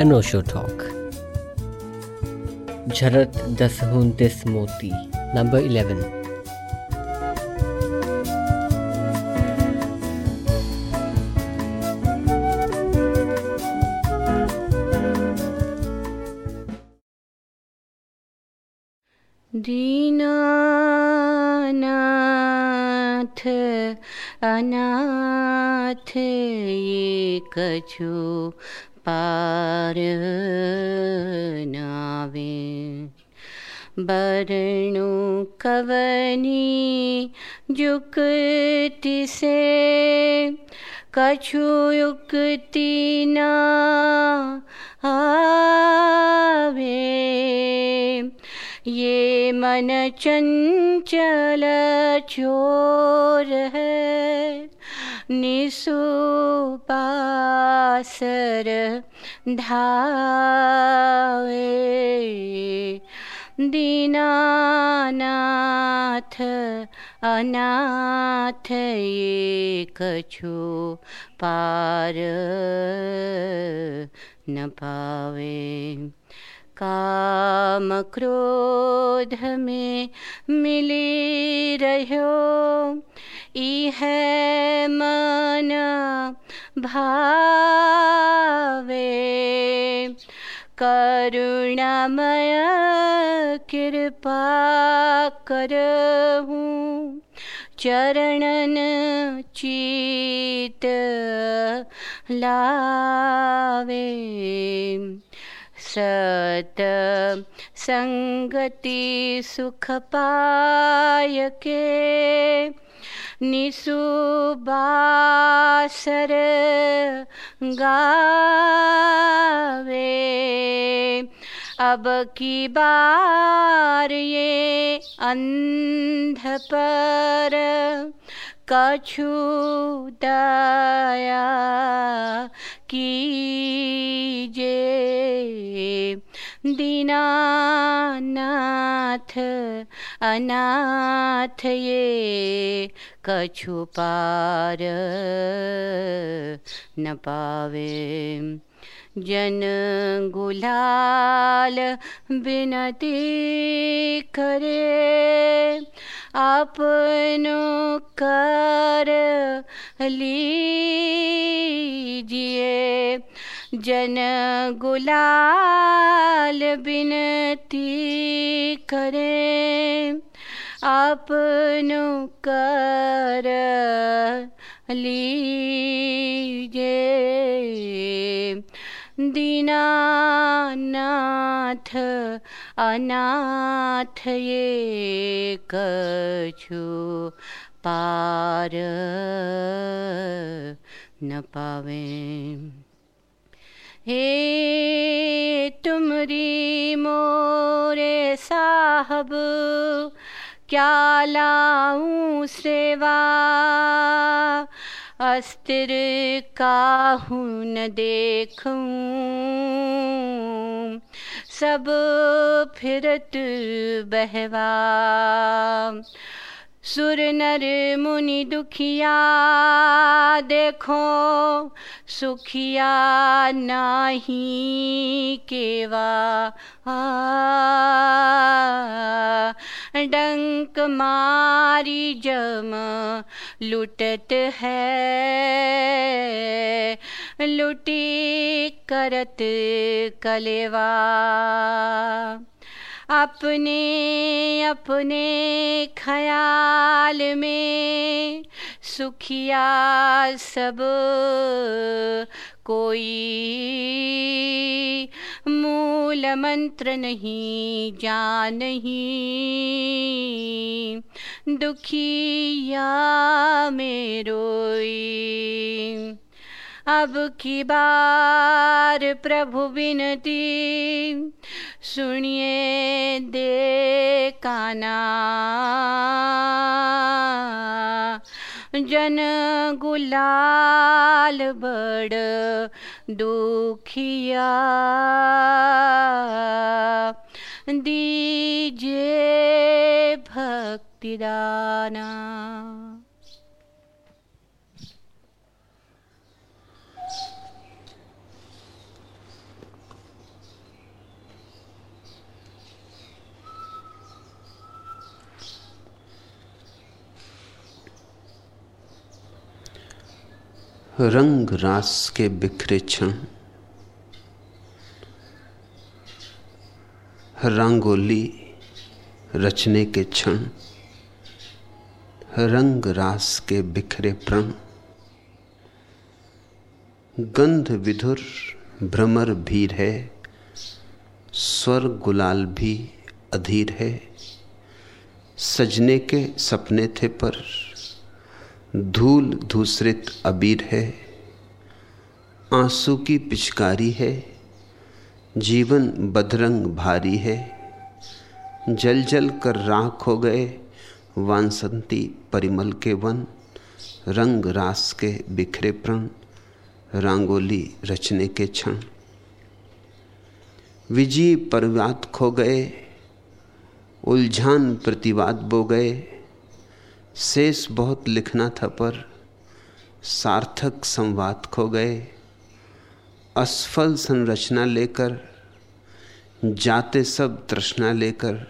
अनोशो talk. झरत दस this मोती नंबर इलेवन। अनाथ ये कछु नावे बरणु कवनी जुक्ति से कछु युक्ति ना आवे ये मन चंचल चोर है निसुपासर धावे दीनानाथ अनाथ ये कछु पार न पावे। काम क्रोध में मिली रहो। इह मन भावे। करुणामय कृपा करहूँ। चरणन चीत लावे। सत संगति सुख पाय के निसुबासर गावे। अब की बार ये अंध पर कछु दया कीजे। दीनानाथ अनाथ ये कछु पार न पावे। जन गुलाल बिनती करे अपनो कर लीजिए। जन गुलाल बिनती करे अपनो कर लीजिए। दीनानाथ अनाथ ये कछु पार न पावे। हे तुमरी मोरे साहब क्या लाऊं सेवा? अस्तिर काहू न देखूँ। सब फिरत बहवा। सुर नर मुनि दुखिया देखो, सुखिया नाही केवा। डंक मारी जम लुटत है, लुटी करत कलेवा। अपने अपने ख्याल में सुखिया सब कोई। मूल मंत्र नहीं जान नहीं, दुखिया में रोई। अब की बार प्रभु विनती सुनिए दे काना। जन गुलाल बड़ दुखिया। दीजे भक्ति रंग रास के बिखरे क्षण। रंगोली रचने के क्षण। रंग रास के बिखरे प्रण। गंध विधुर भ्रमर भीर है। स्वर गुलाल भी अधीर है। सजने के सपने थे पर धूल धूसरित अबीर है, आँसू की पिचकारी है, जीवन बदरंग भारी है। जल जल कर राख हो गए वानसंती परिमल के वन, रंग रास के बिखरे प्रण, रंगोली रचने के क्षण। विजय परवात खो गए, उलझान प्रतिवाद बो गए शेष बहुत लिखना था, पर सार्थक संवाद खो गए। असफल संरचना लेकर, जाते सब तृष्णा लेकर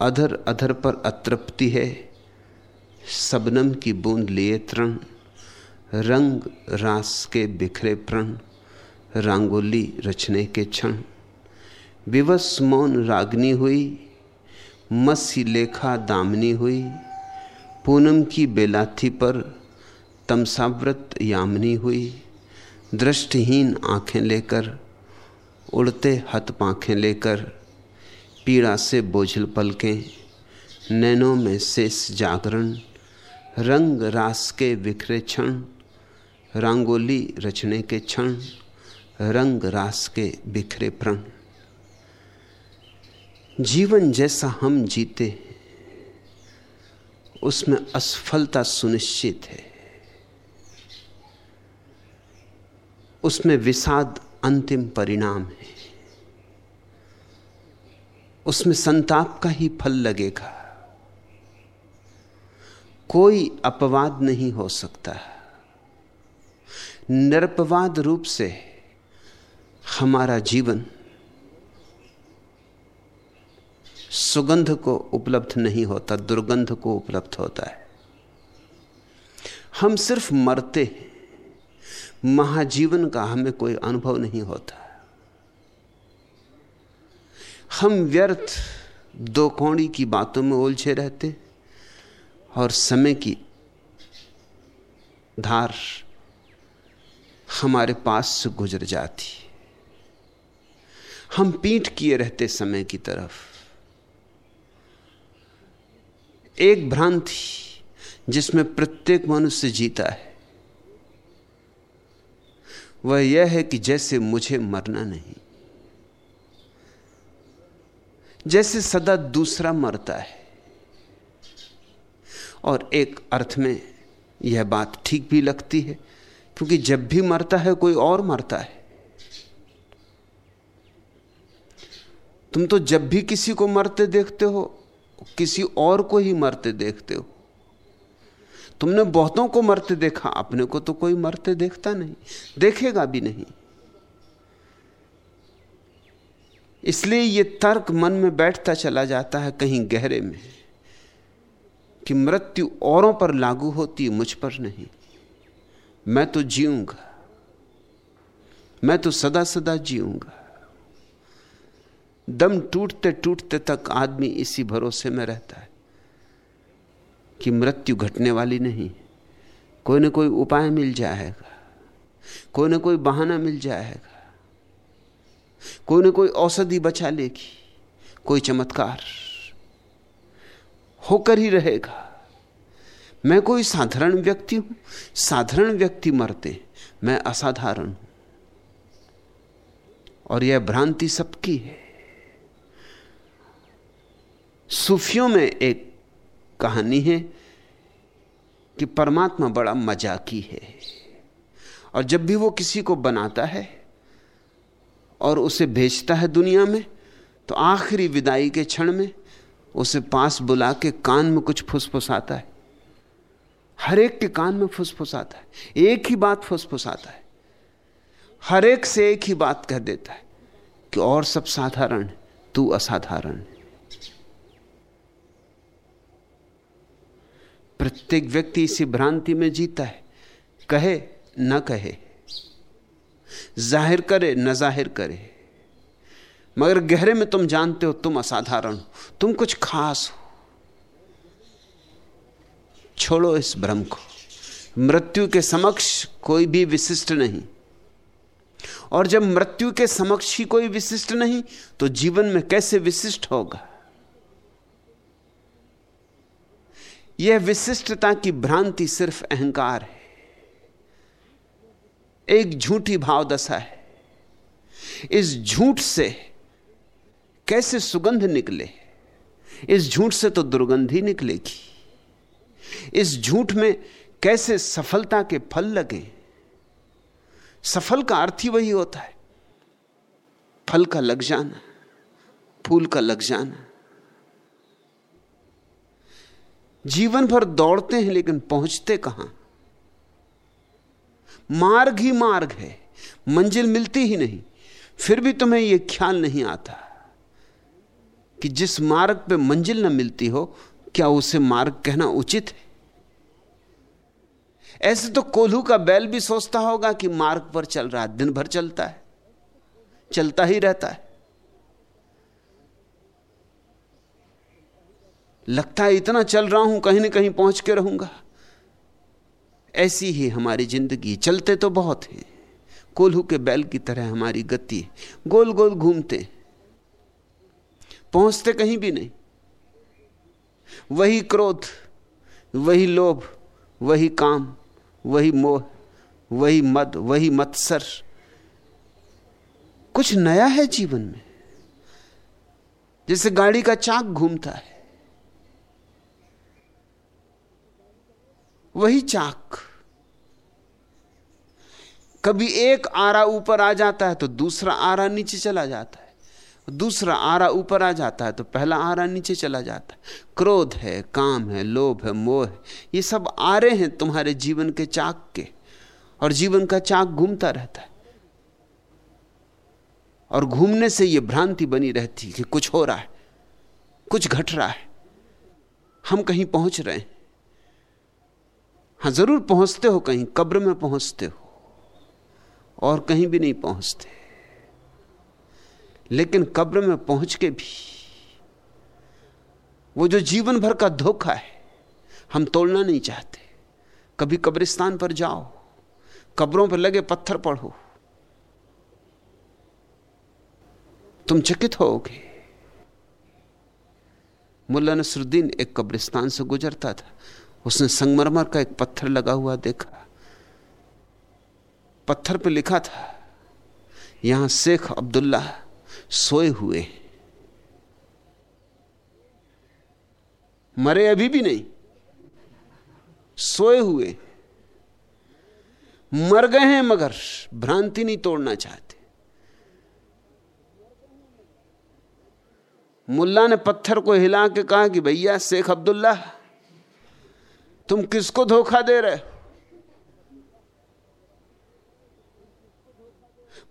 अधर अधर पर अतृप्ति है। सबनम की बूंद लिए तृण, रंग रास के बिखरे प्रण, रंगोली रचने के क्षण। विवश मौन रागनी हुई, मसी लेखा दामनी हुई। पूनम की बेलाथी पर तमसाव्रत यामनी हुई। दृष्टिहीन आँखें लेकर, उड़ते हथ पाखें लेकर, पीड़ा से बोझल पलकें, नैनों में शेष जागरण, रंग रास के विखरे क्षण, रंगोली रचने के क्षण, रंग रास के बिखरे प्रण। जीवन जैसा हम जीते उसमें असफलता सुनिश्चित है। उसमें विषाद अंतिम परिणाम है। उसमें संताप का ही फल लगेगा। कोई अपवाद नहीं हो सकता। निरपवाद रूप से हमारा जीवन सुगंध को उपलब्ध नहीं होता, दुर्गंध को उपलब्ध होता है। हम सिर्फ़ मरते हैं, महाजीवन का हमें कोई अनुभव नहीं होता। हम व्यर्थ दो कौड़ी की बातों में उलझे रहते और समय की धार हमारे पास से गुजर जाती। हम पीठ किए रहते समय की तरफ़। एक भ्रांति जिसमें प्रत्येक मनुष्य जीता है। वह यह है कि जैसे मुझे मरना नहीं, जैसे सदा दूसरा मरता है। और एक अर्थ में यह बात ठीक भी लगती है, क्योंकि जब भी मरता है, कोई और मरता है। तुम तो जब भी किसी को मरते देखते हो किसी और को ही मरते देखते हो। तुमने बहुतों को मरते देखा, अपने को तो कोई मरते देखता नहीं, देखेगा भी नहीं। इसलिए यह तर्क मन में बैठता चला जाता है कहीं गहरे में, कि मृत्यु औरों पर लागू होती मुझ पर नहीं। मैं तो जीऊँगा, मैं तो सदा सदा जीऊँगा। दम टूटते टूटते तक आदमी इसी भरोसे में रहता है कि मृत्यु घटने वाली नहीं कोई ना कोई उपाय मिल जाएगा, कोई ना कोई बहाना मिल जाएगा, कोई ना कोई औषधि बचा लेगी, कोई चमत्कार होकर ही रहेगा। मैं कोई साधारण व्यक्ति हूँ, साधारण व्यक्ति मरते, मैं असाधारण हूँ। और यह भ्रांति सबकी है। सूफियों में एक कहानी है कि परमात्मा बड़ा मजाकी है। और जब भी वो किसी को बनाता है और उसे भेजता है दुनिया में तो आखिरी विदाई के क्षण में उसे पास बुला के कान में कुछ फुसफुसाता है। हर एक के कान में फुसफुसाता है। एक ही बात फुसफुसाता है। हर एक से एक ही बात कह देता है कि और सब साधारण, तू असाधारण है। प्रत्येक व्यक्ति इसी भ्रांति में जीता है। कहे, न कहे। ज़ाहिर करे, न ज़ाहिर करे। मगर गहरे में तुम जानते हो, तुम असाधारण हो। तुम कुछ खास हो। छोड़ो इस भ्रम को। मृत्यु के समक्ष कोई भी विशिष्ट नहीं। और जब मृत्यु के समक्ष ही कोई विशिष्ट नहीं तो जीवन में कैसे विशिष्ट होगा? यह विशिष्टता की भ्रांति सिर्फ़ अहंकार है। एक झूठी भाव दशा है। इस झूठ से कैसे सुगंध निकले? इस झूठ से तो दुर्गंध ही निकलेगी। इस झूठ में कैसे सफलता के फल लगे? सफल का अर्थ ही वही होता है। फल का लग जाना, फूल का लग जाना। जीवन भर दौड़ते हैं, लेकिन पहुँचते कहाँ? मार्ग ही मार्ग है, मंजिल मिलती ही नहीं। फिर भी तुम्हें यह ख्याल नहीं आता कि जिस मार्ग पे मंजिल न मिलती हो, क्या उसे मार्ग कहना उचित है? ऐसे तो कोल्हू का बैल भी सोचता होगा कि मार्ग पर चल रहा है, दिन भर चलता है, चलता ही रहता है। लगता है इतना चल रहा हूँ, कहीं ना कहीं पहुँच के रहूँगा। ऐसी ही हमारी ज़िंदगी, चलते तो बहुत हैं। कोल्हू के बैल की तरह हमारी गति गोल गोल घूमते पहुँचते कहीं भी नहीं। वही क्रोध, वही लोभ, वही काम, वही मोह, वही मद, वही मत्सर। कुछ नया है जीवन में। जैसे गाड़ी का चाक घूमता है। वही चाक। कभी एक आरा ऊपर आ जाता है तो दूसरा आरा नीचे चला जाता है। दूसरा आरा ऊपर आ जाता है तो पहला आरा नीचे चला जाता है। क्रोध है, काम है, लोभ है, मोह है, ये सब आरे हैं तुम्हारे जीवन के चाक के। और जीवन का चाक घूमता रहता है। और घूमने से ये भ्रांति बनी रहती है कि कुछ हो रहा है, कुछ घट रहा है। हम कहीं पहुँच रहे हैं। हाँ, ज़रूर पहुँचते हो कहीं, कब्र में पहुँचते हो और कहीं भी नहीं पहुँचते। लेकिन कब्र में पहुँच के भी वो जो जीवन भर का धोखा है, हम तोड़ना नहीं चाहते। कभी कब्रिस्तान पर जाओ, कब्रों पर लगे पत्थर पढ़ो, तुम चकित होगे। मुल्ला नसरुद्दीन एक कब्रिस्तान से गुजरता था। उसने संगमरमर का एक पत्थर लगा हुआ देखा। पत्थर पे लिखा था, यहाँ शेख अब्दुल्ला सोए हुए मरे अभी भी नहीं, सोए हुए मर गए हैं मगर भ्रांति नहीं तोड़ना चाहते। मुल्ला ने पत्थर को हिला के कहा कि भैया शेख अब्दुल्ला तुम किसको धोखा दे रहे?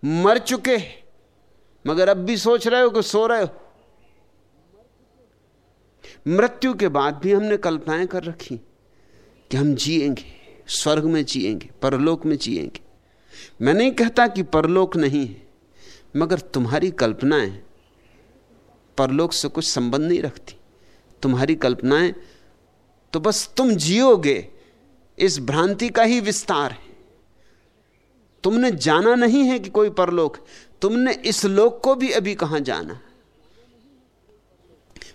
मर चुके, मगर अब भी सोच रहे हो कि सो रहे हो। मृत्यु के बाद भी हमने कल्पनाएँ कर रखी कि हम जिएँगे, स्वर्ग में जिएँगे, परलोक में जिएँगे। मैं नहीं कहता कि परलोक नहीं है, मगर तुम्हारी कल्पनाएँ परलोक से कुछ संबंध नहीं रखती। तुम्हारी कल्पनाएँ तो बस तुम जियोगे, इस भ्रांति का ही विस्तार है। तुमने जाना नहीं है कि कोई परलोक, तुमने इस लोक को भी अभी कहाँ जाना।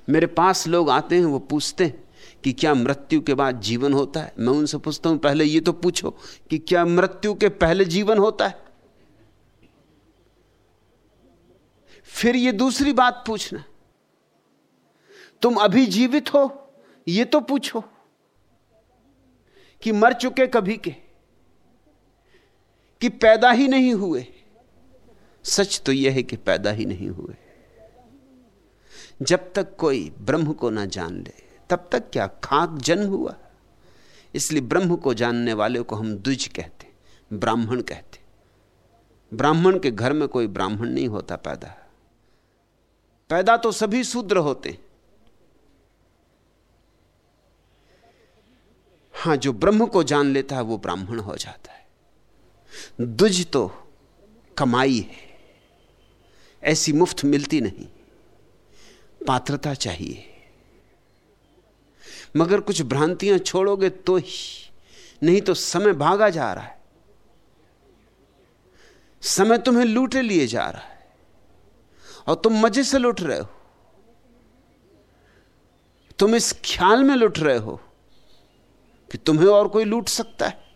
मेरे पास लोग आते हैं, वो पूछते हैं कि क्या मृत्यु के बाद जीवन होता है। मैं उनसे पूछता हूँ, पहले ये तो पूछो कि क्या मृत्यु के पहले जीवन होता है? फिर ये दूसरी बात पूछना, तुम अभी जीवित हो? ये तो पूछो कि मर चुके कभी के? कि पैदा ही नहीं हुए? सच तो यह है कि पैदा ही नहीं हुए। जब तक कोई ब्रह्म को ना जान ले, तब तक क्या खाक जन्म हुआ? इसलिए ब्रह्म को जानने वाले को हम द्विज कहते ब्राह्मण कहते ब्राह्मण के घर में कोई ब्राह्मण नहीं होता पैदा। पैदा तो सभी शूद्र होते हाँ। जो ब्रह्म को जान लेता है, वो ब्राह्मण हो जाता है। दुज तो कमाई है। ऐसी मुफ़्त मिलती नहीं। पात्रता चाहिए। मगर कुछ भ्रांतियाँ छोड़ोगे तो ही, नहीं तो समय भागा जा रहा है। समय तुम्हें लूटे लिए जा रहा है। और तुम मज़े से लुट रहे हो। तुम इस ख्याल में लुट रहे हो। कि तुम्हें और कोई लूट सकता है?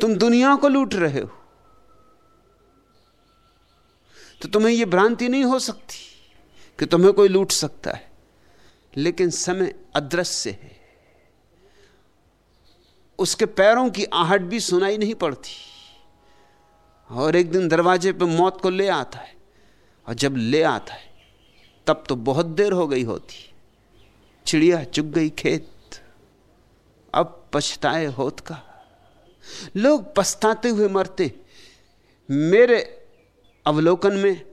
तुम दुनिया को लूट रहे हो। तो तुम्हें यह भ्रांति नहीं हो सकती कि तुम्हें कोई लूट सकता है। लेकिन समय अदृश्य है। उसके पैरों की आहट भी सुनाई नहीं पड़ती। और एक दिन दरवाजे पर मौत को ले आता है। और जब ले आता है, तब तो बहुत देर हो गई होती। चिड़िया चुग गई खेत। अब पछताए होत का। लोग पछताते हुए मरते। मेरे अवलोकन में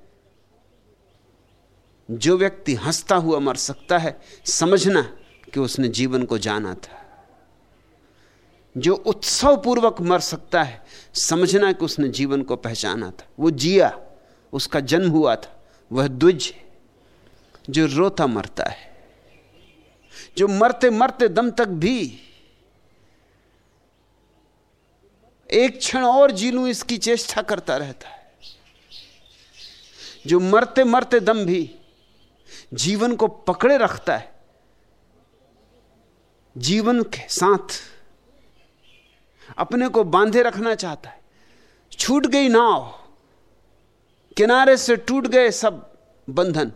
जो व्यक्ति हंसता हुआ मर सकता है, समझना कि उसने जीवन को जाना था। जो उत्सव पूर्वक मर सकता है, समझना कि उसने जीवन को पहचाना था। वो जिया, उसका जन्म हुआ था। वह द्विज, जो रोता मरता है। जो मरते मरते दम तक भी एक क्षण और जी इसकी चेष्टा करता रहता है। जो मरते मरते दम भी जीवन को पकड़े रखता है, जीवन के साथ अपने को बांधे रखना चाहता है। छूट गई नाव किनारे से टूट गए सब बंधन,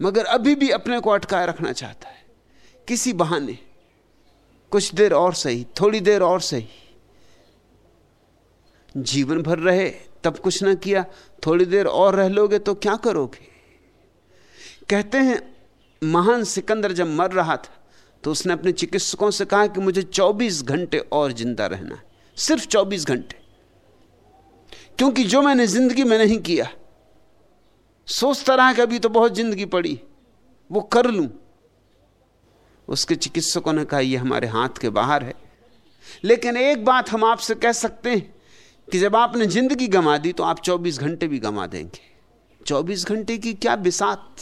मगर अभी भी अपने को अटकाए रखना चाहता है। किसी बहाने। कुछ देर और सही, थोड़ी देर और सही। जीवन भर रहे, तब कुछ ना किया, थोड़ी देर और रह लोगे तो क्या करोगे? कहते हैं, महान सिकंदर जब मर रहा था तो उसने अपने चिकित्सकों से कहा कि मुझे 24 घंटे और ज़िंदा रहना सिर्फ़ 24 घंटे। क्योंकि जो मैंने ज़िंदगी में नहीं किया, सोचता रहा कि अभी तो बहुत ज़िंदगी पड़ी, वो कर लूँ। उसके चिकित्सकों ने कहा यह हमारे हाथ के बाहर है। लेकिन एक बात हम आपसे कह सकते हैं कि जब आपने ज़िंदगी गंवा दी तो आप 24 घंटे भी गंवा देंगे। 24 घंटे की क्या बिसात?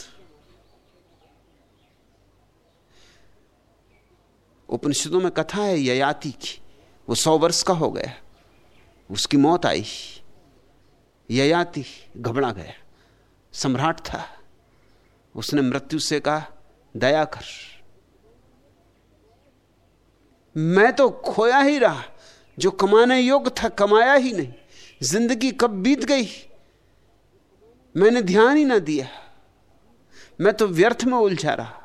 उपनिषदों में कथा है ययाति की। वो सौ वर्ष का हो गया। उसकी मौत आई। ययाति घबरा गया। सम्राट था। उसने मृत्यु से कहा, दया कर। मैं तो खोया ही रहा। जो कमाने योग्य था, कमाया ही नहीं। ज़िंदगी कब बीत गई? मैंने ध्यान ही ना दिया। मैं तो व्यर्थ में उलझा रहा।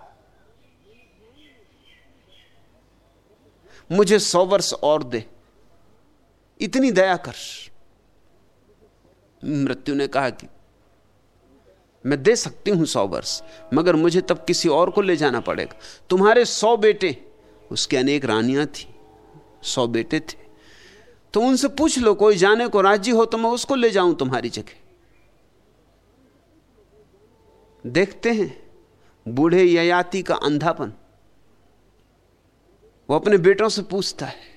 मुझे सौ वर्ष और दे। इतनी दया कर। मृत्यु ने कहा कि, मैं दे सकती हूँ सौ वर्ष, मगर मुझे तब किसी और को ले जाना पड़ेगा। तुम्हारे सौ बेटे उसके अनेक रानियाँ थी, सौ बेटे थे। तो उनसे पूछ लो, कोई जाने को राज़ी हो तो मैं उसको ले जाऊँ तुम्हारी जगह। देखते हैं, बूढ़े ययाति का अंधापन। वो अपने बेटों से पूछता है।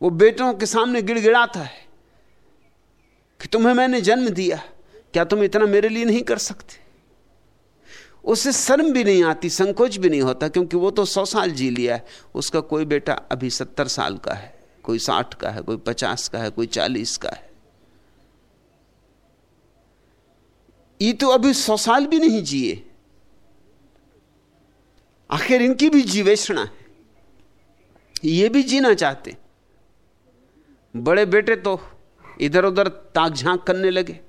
वो बेटों के सामने गिड़गिड़ाता है कि तुम्हें मैंने जन्म दिया, क्या तुम इतना मेरे लिए नहीं कर सकते? उसे शर्म भी नहीं आती, संकोच भी नहीं होता, क्योंकि वो तो सौ साल जी लिया है। उसका कोई बेटा अभी सत्तर साल का है, कोई साठ का है, कोई पचास का है, कोई चालीस का है। ये तो अभी सौ साल भी नहीं जिए। आखिर इनकी भी जीवेषणा है। ये भी जीना चाहते। बड़े बेटे तो इधर उधर ताक झाँक करने लगे।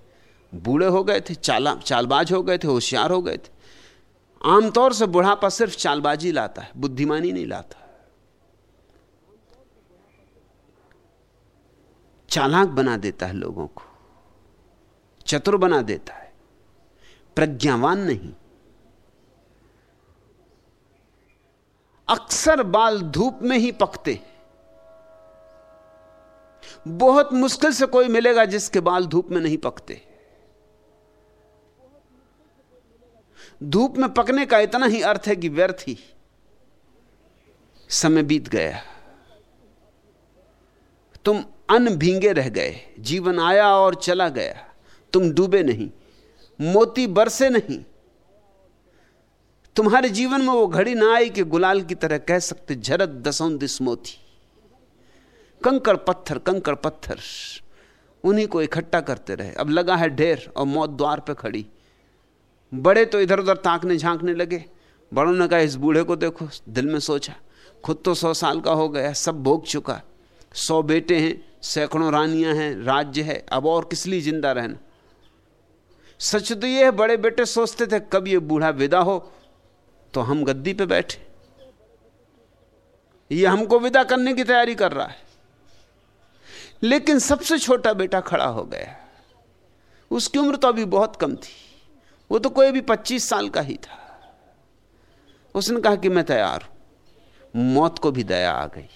बूढ़े हो गए थे, चाला, चालबाज हो गए थे, होशियार हो गए थे। आमतौर से बुढ़ापा सिर्फ़ चालबाजी लाता है, बुद्धिमानी नहीं लाता। चालाक बना देता है लोगों को, चतुर बना देता है, प्रज्ञावान नहीं। अक्सर बाल धूप में ही पकते बहुत मुश्किल से कोई मिलेगा जिसके बाल धूप में नहीं पकते। धूप में पकने का इतना ही अर्थ है कि व्यर्थ ही। समय बीत गया। तुम अन भींगे रह गए। जीवन आया और चला गया। तुम डूबे नहीं। मोती बरसे नहीं। तुम्हारे जीवन में वो घड़ी ना आई कि गुलाल की तरह कह सकते, झरत दसों दिस मोती। कंकड़ पत्थर कंकड़ पत्थर। उन्हीं को इकट्ठा करते रहे। अब लगा है ढेर और मौत द्वार पे खड़ी। बड़े तो इधर उधर ताकने झांकने लगे। बड़ों ने कहा, इस बूढ़े को देखो, दिल में सोचा, खुद तो सौ साल का हो गया, सब भोग चुका। सौ बेटे हैं, सैकड़ों रानियाँ हैं, राज्य है, अब और किस लिए ज़िंदा रहना? सच तो ये है, बड़े बेटे सोचते थे, कब ये बूढ़ा विदा हो तो हम गद्दी पे बैठे। ये हमको विदा करने की तैयारी कर रहा है। लेकिन सबसे छोटा बेटा खड़ा हो गया। उसकी उम्र तो अभी बहुत कम थी। वो तो कोई भी पच्चीस साल का ही था। उसने कहा कि मैं तैयार हूँ। मौत को भी दया आ गई।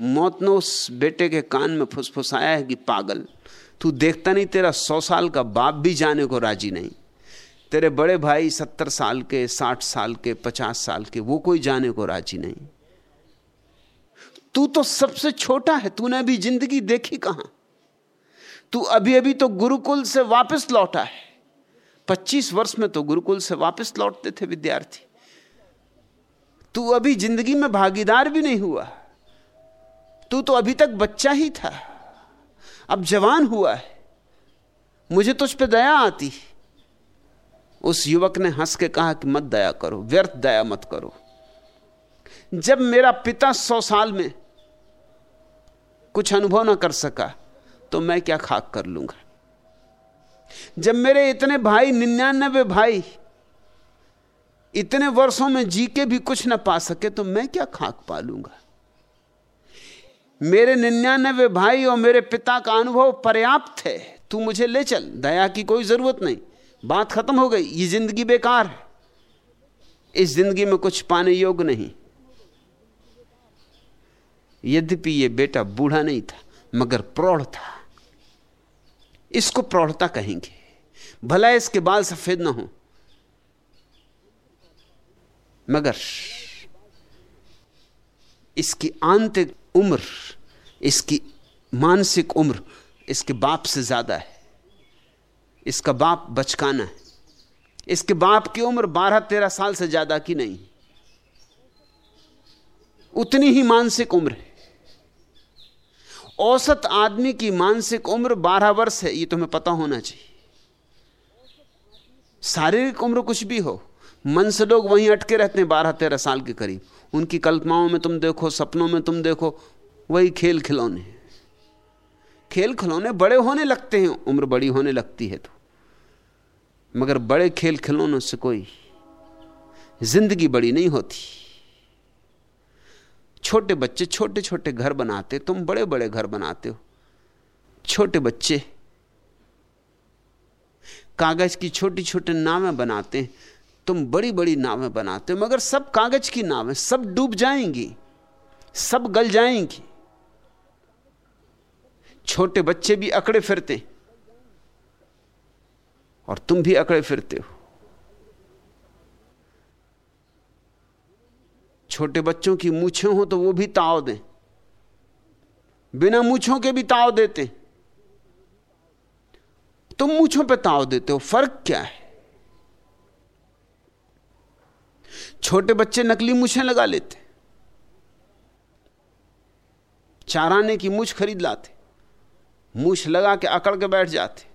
मौत ने उस बेटे के कान में फुसफुसाया है कि, पागल, तू देखता नहीं, तेरा सौ साल का बाप भी जाने को राज़ी नहीं। तेरे बड़े भाई सत्तर साल के, साठ साल के, पचास साल के, वो कोई जाने को राज़ी नहीं। तू तो सबसे छोटा है, तूने अभी ज़िंदगी देखी कहाँ? तू अभी अभी तो गुरुकुल से वापस लौटा है। पच्चीस वर्ष में तो गुरुकुल से वापस लौटते थे विद्यार्थी। तू अभी ज़िंदगी में भागीदार भी नहीं हुआ। तू तो अभी तक बच्चा ही था। अब जवान हुआ है। मुझे तुझ पे दया आती। उस युवक ने हंस के कहा कि मत दया करो, व्यर्थ दया मत करो। जब मेरा पिता सौ साल में कुछ अनुभव ना कर सका तो मैं क्या खाक कर लूँगा? जब मेरे इतने भाई, निन्यानबे भाई, इतने वर्षों में जी के भी कुछ ना पा सके तो मैं क्या खाक पालूँगा? मेरे निन्यानबे भाई और मेरे पिता का अनुभव पर्याप्त है। तू मुझे ले चल, दया की कोई ज़रूरत नहीं। बात खत्म हो गई, ये ज़िंदगी बेकार है। इस ज़िंदगी में कुछ पाने योग्य नहीं। यद्यपि ये बेटा बूढ़ा नहीं था, मगर प्रौढ़ था। इसको प्रौढ़ता कहेंगे। भला इसके बाल सफ़ेद ना हो। मगर इसकी आंतरिक उम्र, इसकी मानसिक उम्र इसके बाप से ज़्यादा है। इसका बाप बचकाना है। इसके बाप की उम्र बारह तेरह साल से ज़्यादा की नहीं। उतनी ही मानसिक उम्र है। औसत आदमी की मानसिक उम्र बारह वर्ष है, ये तुम्हें पता होना चाहिए। शारीरिक उम्र कुछ भी हो, मन से लोग वहीं अटके रहते हैं बारह तेरह साल के करीब। उनकी कल्पनाओं में तुम देखो, सपनों में तुम देखो, वही खेल खिलौने। खेल खिलौने बड़े होने लगते हैं, उम्र बड़ी होने लगती है तो। मगर बड़े खेल खिलौनों से कोई ज़िंदगी बड़ी नहीं होती। छोटे बच्चे छोटे छोटे घर बनाते, तुम बड़े बड़े घर बनाते हो। छोटे बच्चे। कागज़ की छोटी छोटी नावें बनाते हैं, तुम बड़ी बड़ी नावें बनाते हो, मगर सब कागज़ की नावें, सब डूब जाएँगी, सब गल जाएँगी। छोटे बच्चे भी अकड़े फिरते और तुम भी अकड़े फिरते हो। छोटे बच्चों की मूछें हो तो वो भी ताव दें। बिना मूछों के भी ताव देते। तुम मूछों पे ताव देते हो, फ़र्क क्या है? छोटे बच्चे नकली मूछें लगा लेते। चाराने की मूछ खरीद लाते। मूछ लगा के अकड़ के बैठ जाते।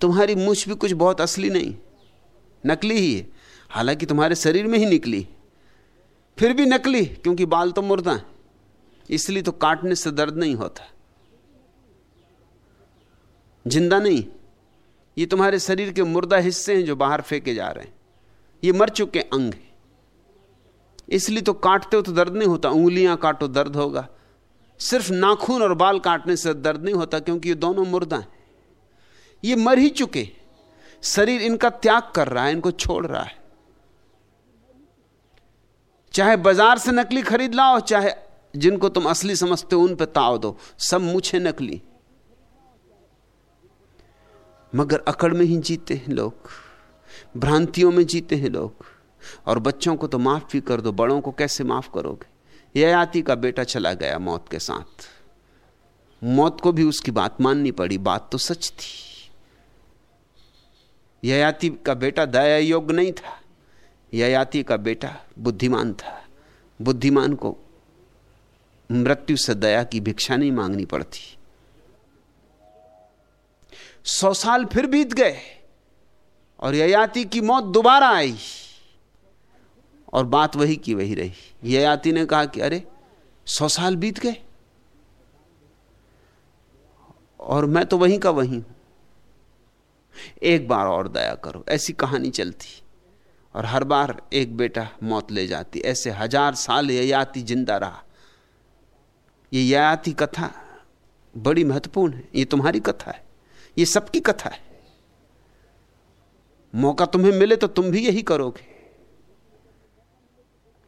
तुम्हारी मूछ भी कुछ बहुत असली नहीं, नकली ही है। हालाँकि तुम्हारे शरीर में ही निकली फिर भी नकली, क्योंकि बाल तो मुर्दा है। इसलिए तो काटने से दर्द नहीं होता। ज़िंदा नहीं। ये तुम्हारे शरीर के मुर्दा हिस्से हैं जो बाहर फेंके जा रहे हैं। ये मर चुके अंग हैं। इसलिए तो काटते हो तो दर्द नहीं होता, उंगलियाँ काटो, दर्द होगा। सिर्फ़ नाखून और बाल काटने से दर्द नहीं होता, क्योंकि ये दोनों मुर्दा हैं। ये मर ही चुके। शरीर इनका त्याग कर रहा है, इनको छोड़ रहा है। चाहे बाज़ार से नकली खरीद लाओ, चाहे जिनको तुम असली समझते हो, उन पर ताव दो। सब मुछे नकली। मगर अकड़ में ही जीते हैं लोग, भ्रांतियों में जीते हैं लोग, और बच्चों को तो माफ़ भी कर दो, बड़ों को कैसे माफ़ करोगे? ययाति का बेटा चला गया मौत के साथ। मौत को भी उसकी बात माननी पड़ी, बात तो सच थी। ययाति का बेटा दया योग्य नहीं था। ययाति का बेटा बुद्धिमान था। बुद्धिमान को मृत्यु से दया की भिक्षा नहीं मांगनी पड़ती। सौ साल फिर बीत गए और ययाति की मौत दोबारा आई और बात वही की वही रही। ययाति ने कहा कि अरे, सौ साल बीत गए और मैं तो वहीं का वहीं हूँ। एक बार और दया करो, ऐसी कहानी चलती। और हर बार एक बेटा मौत ले जाती। ऐसे हज़ार साल ययाति ज़िंदा रहा। ये ययाति कथा बड़ी महत्वपूर्ण है। ये तुम्हारी कथा है। ये सबकी कथा है। मौका तुम्हें मिले तो तुम भी यही करोगे।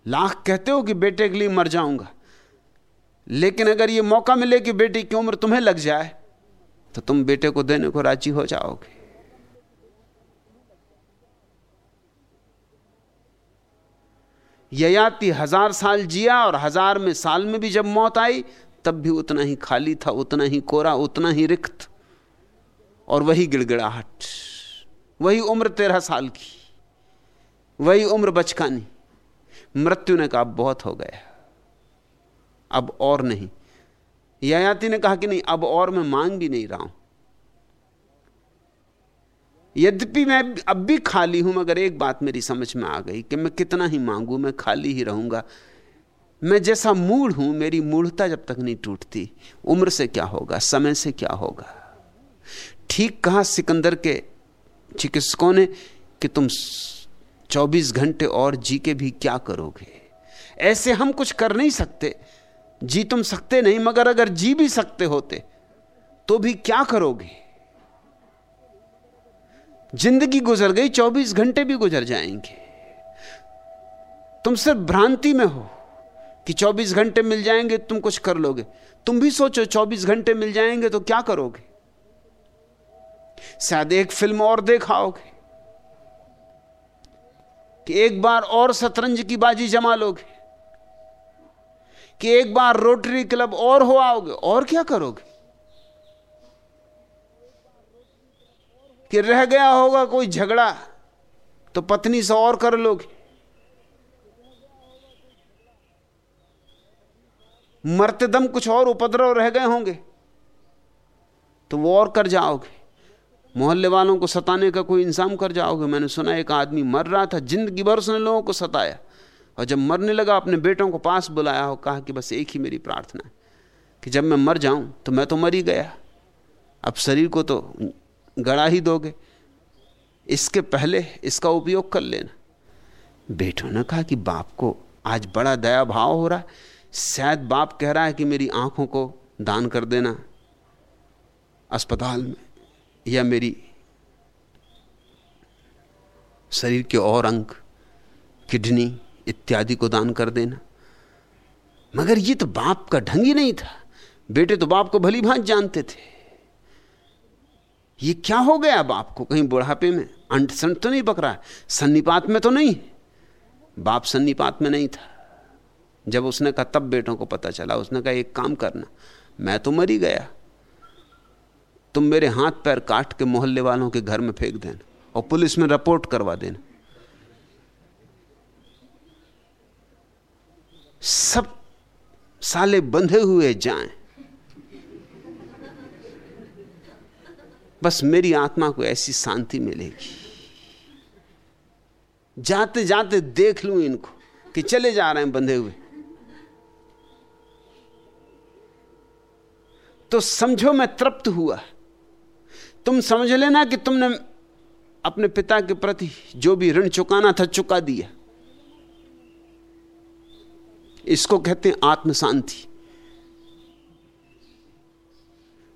लाख कहते हो कि बेटे के लिए मर जाऊँगा। लेकिन अगर ये मौका मिले कि बेटे की उम्र तुम्हें लग जाए तो तुम बेटे को देने को राज़ी हो जाओगे। ययाति हज़ार साल जिया और हज़ार में साल में भी जब मौत आई, तब भी उतना ही खाली था, उतना ही कोरा, उतना ही रिक्त और वही गिड़गिड़ाहट, वही उम्र तेरह साल की, वही उम्र बचकानी। मृत्यु ने कहा बहुत हो गया, अब और नहीं। ययाति ने कहा कि नहीं, अब और मैं मांग भी नहीं रहा हूँ। यद्यपि मैं अब भी खाली हूँ, मगर एक बात मेरी समझ में आ गई कि मैं कितना ही मांगू, मैं खाली ही रहूँगा। मैं जैसा मूड हूँ, मेरी मूढ़ता जब तक नहीं टूटती। उम्र से क्या होगा, समय से क्या होगा? ठीक कहा सिकंदर के चिकित्सकों ने कि तुम 24 घंटे और जी के भी क्या करोगे? ऐसे हम कुछ कर नहीं सकते। जी तुम सकते नहीं, मगर अगर जी भी सकते होते तो भी क्या करोगे? ज़िंदगी गुजर गई 24 घंटे भी गुजर जाएँगे। तुम सिर्फ़ भ्रांति में हो कि 24 घंटे मिल जाएँगे, तुम कुछ कर लोगे। तुम भी सोचो 24 घंटे मिल जाएँगे तो क्या करोगे? शायद एक फ़िल्म और देखाओगे कि एक बार और शतरंज की बाजी जमा लोगे, कि एक बार रोटरी क्लब और हो आओगे। और क्या करोगे? कि रह गया होगा कोई झगड़ा तो पत्नी से और कर लोगे। मरते दम कुछ और उपद्रव रह गए होंगे तो वो और कर जाओगे। मोहल्ले वालों को सताने का कोई इंतज़ाम कर जाओगे। मैंने सुना एक आदमी मर रहा था, ज़िंदगी भर उसने लोगों को सताया, और जब मरने लगा, अपने बेटों को पास बुलाया और कहा कि बस एक ही मेरी प्रार्थना है कि जब मैं मर जाऊँ तो मैं तो मर ही गया। अब शरीर को तो गड़ा ही दोगे। इसके पहले इसका उपयोग कर लेना। बेटों ने कहा कि बाप को आज बड़ा दया भाव हो रहा है। शायद बाप कह रहा है कि मेरी आँखों को दान कर देना अस्पताल में या मेरी शरीर के और अंग, किडनी इत्यादि को दान कर देना। मगर ये तो बाप का ढंग ही नहीं था। बेटे तो बाप को भली भांत जानते थे। ये क्या हो गया बाप को कहीं बुढ़ापे में? अंट संट तो नहीं पक रहा है? सन्निपात में तो नहीं। बाप सन्निपात में नहीं था। जब उसने कहा, तब बेटों को पता चला। उसने कहा, एक काम करना, मैं तो मरी गया। तुम मेरे हाथ पैर काट के मोहल्ले वालों के घर में फेंक देना और पुलिस में रिपोर्ट करवा देना। सब साले बंधे हुए जाएँ। बस मेरी आत्मा को ऐसी शांति मिलेगी। जाते जाते देख लूँ इनको कि चले जा रहे हैं बंधे हुए। तो समझो मैं तृप्त हुआ। तुम समझ लेना कि तुमने अपने पिता के प्रति जो भी ऋण चुकाना था चुका दिया। इसको कहते हैं आत्म शांति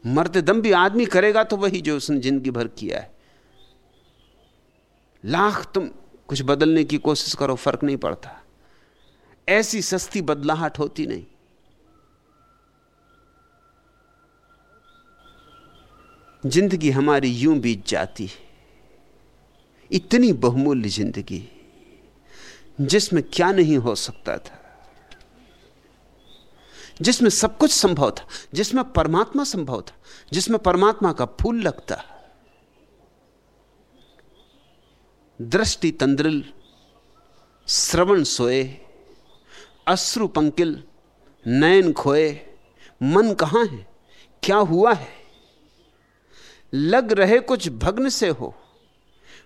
मरते दम भी आदमी करेगा तो वही जो उसने ज़िंदगी भर किया है। लाख तुम कुछ बदलने की कोशिश करो, फ़र्क नहीं पड़ता। ऐसी सस्ती बदलाहट होती नहीं। ज़िंदगी हमारी यूँ बीत जाती है। इतनी बहुमूल्य ज़िंदगी, जिसमें क्या नहीं हो सकता था। जिसमें सब कुछ संभव था, जिसमें परमात्मा संभव था, जिसमें परमात्मा का फूल लगता। दृष्टि तंद्रिल, श्रवण सोए, अश्रु पंकिल, नयन खोए, मन कहाँ है, क्या हुआ है? लग रहे कुछ भग्न से हो,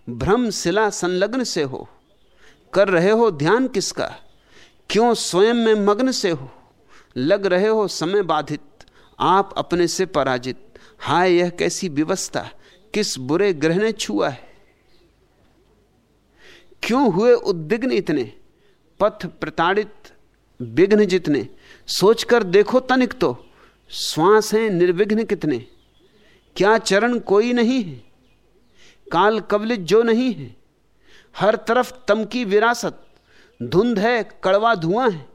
भ्रम शिला संलग्न से हो, कर रहे हो ध्यान किसका, क्यों स्वयं में मग्न से हो? लग रहे हो समय बाधित, आप अपने से पराजित। हाय, यह कैसी व्यवस्था, किस बुरे ग्रह ने छुआ है? क्यों हुए उद्विग्न इतने? पथ प्रताड़ित, विघ्न जितने। सोचकर देखो तनिक तो श्वास हैं निर्विघ्न कितने। क्या चरण कोई नहीं है? काल कवलित जो नहीं है? हर तरफ़ तमकी विरासत, धुंध है, कड़वा धुआँ है।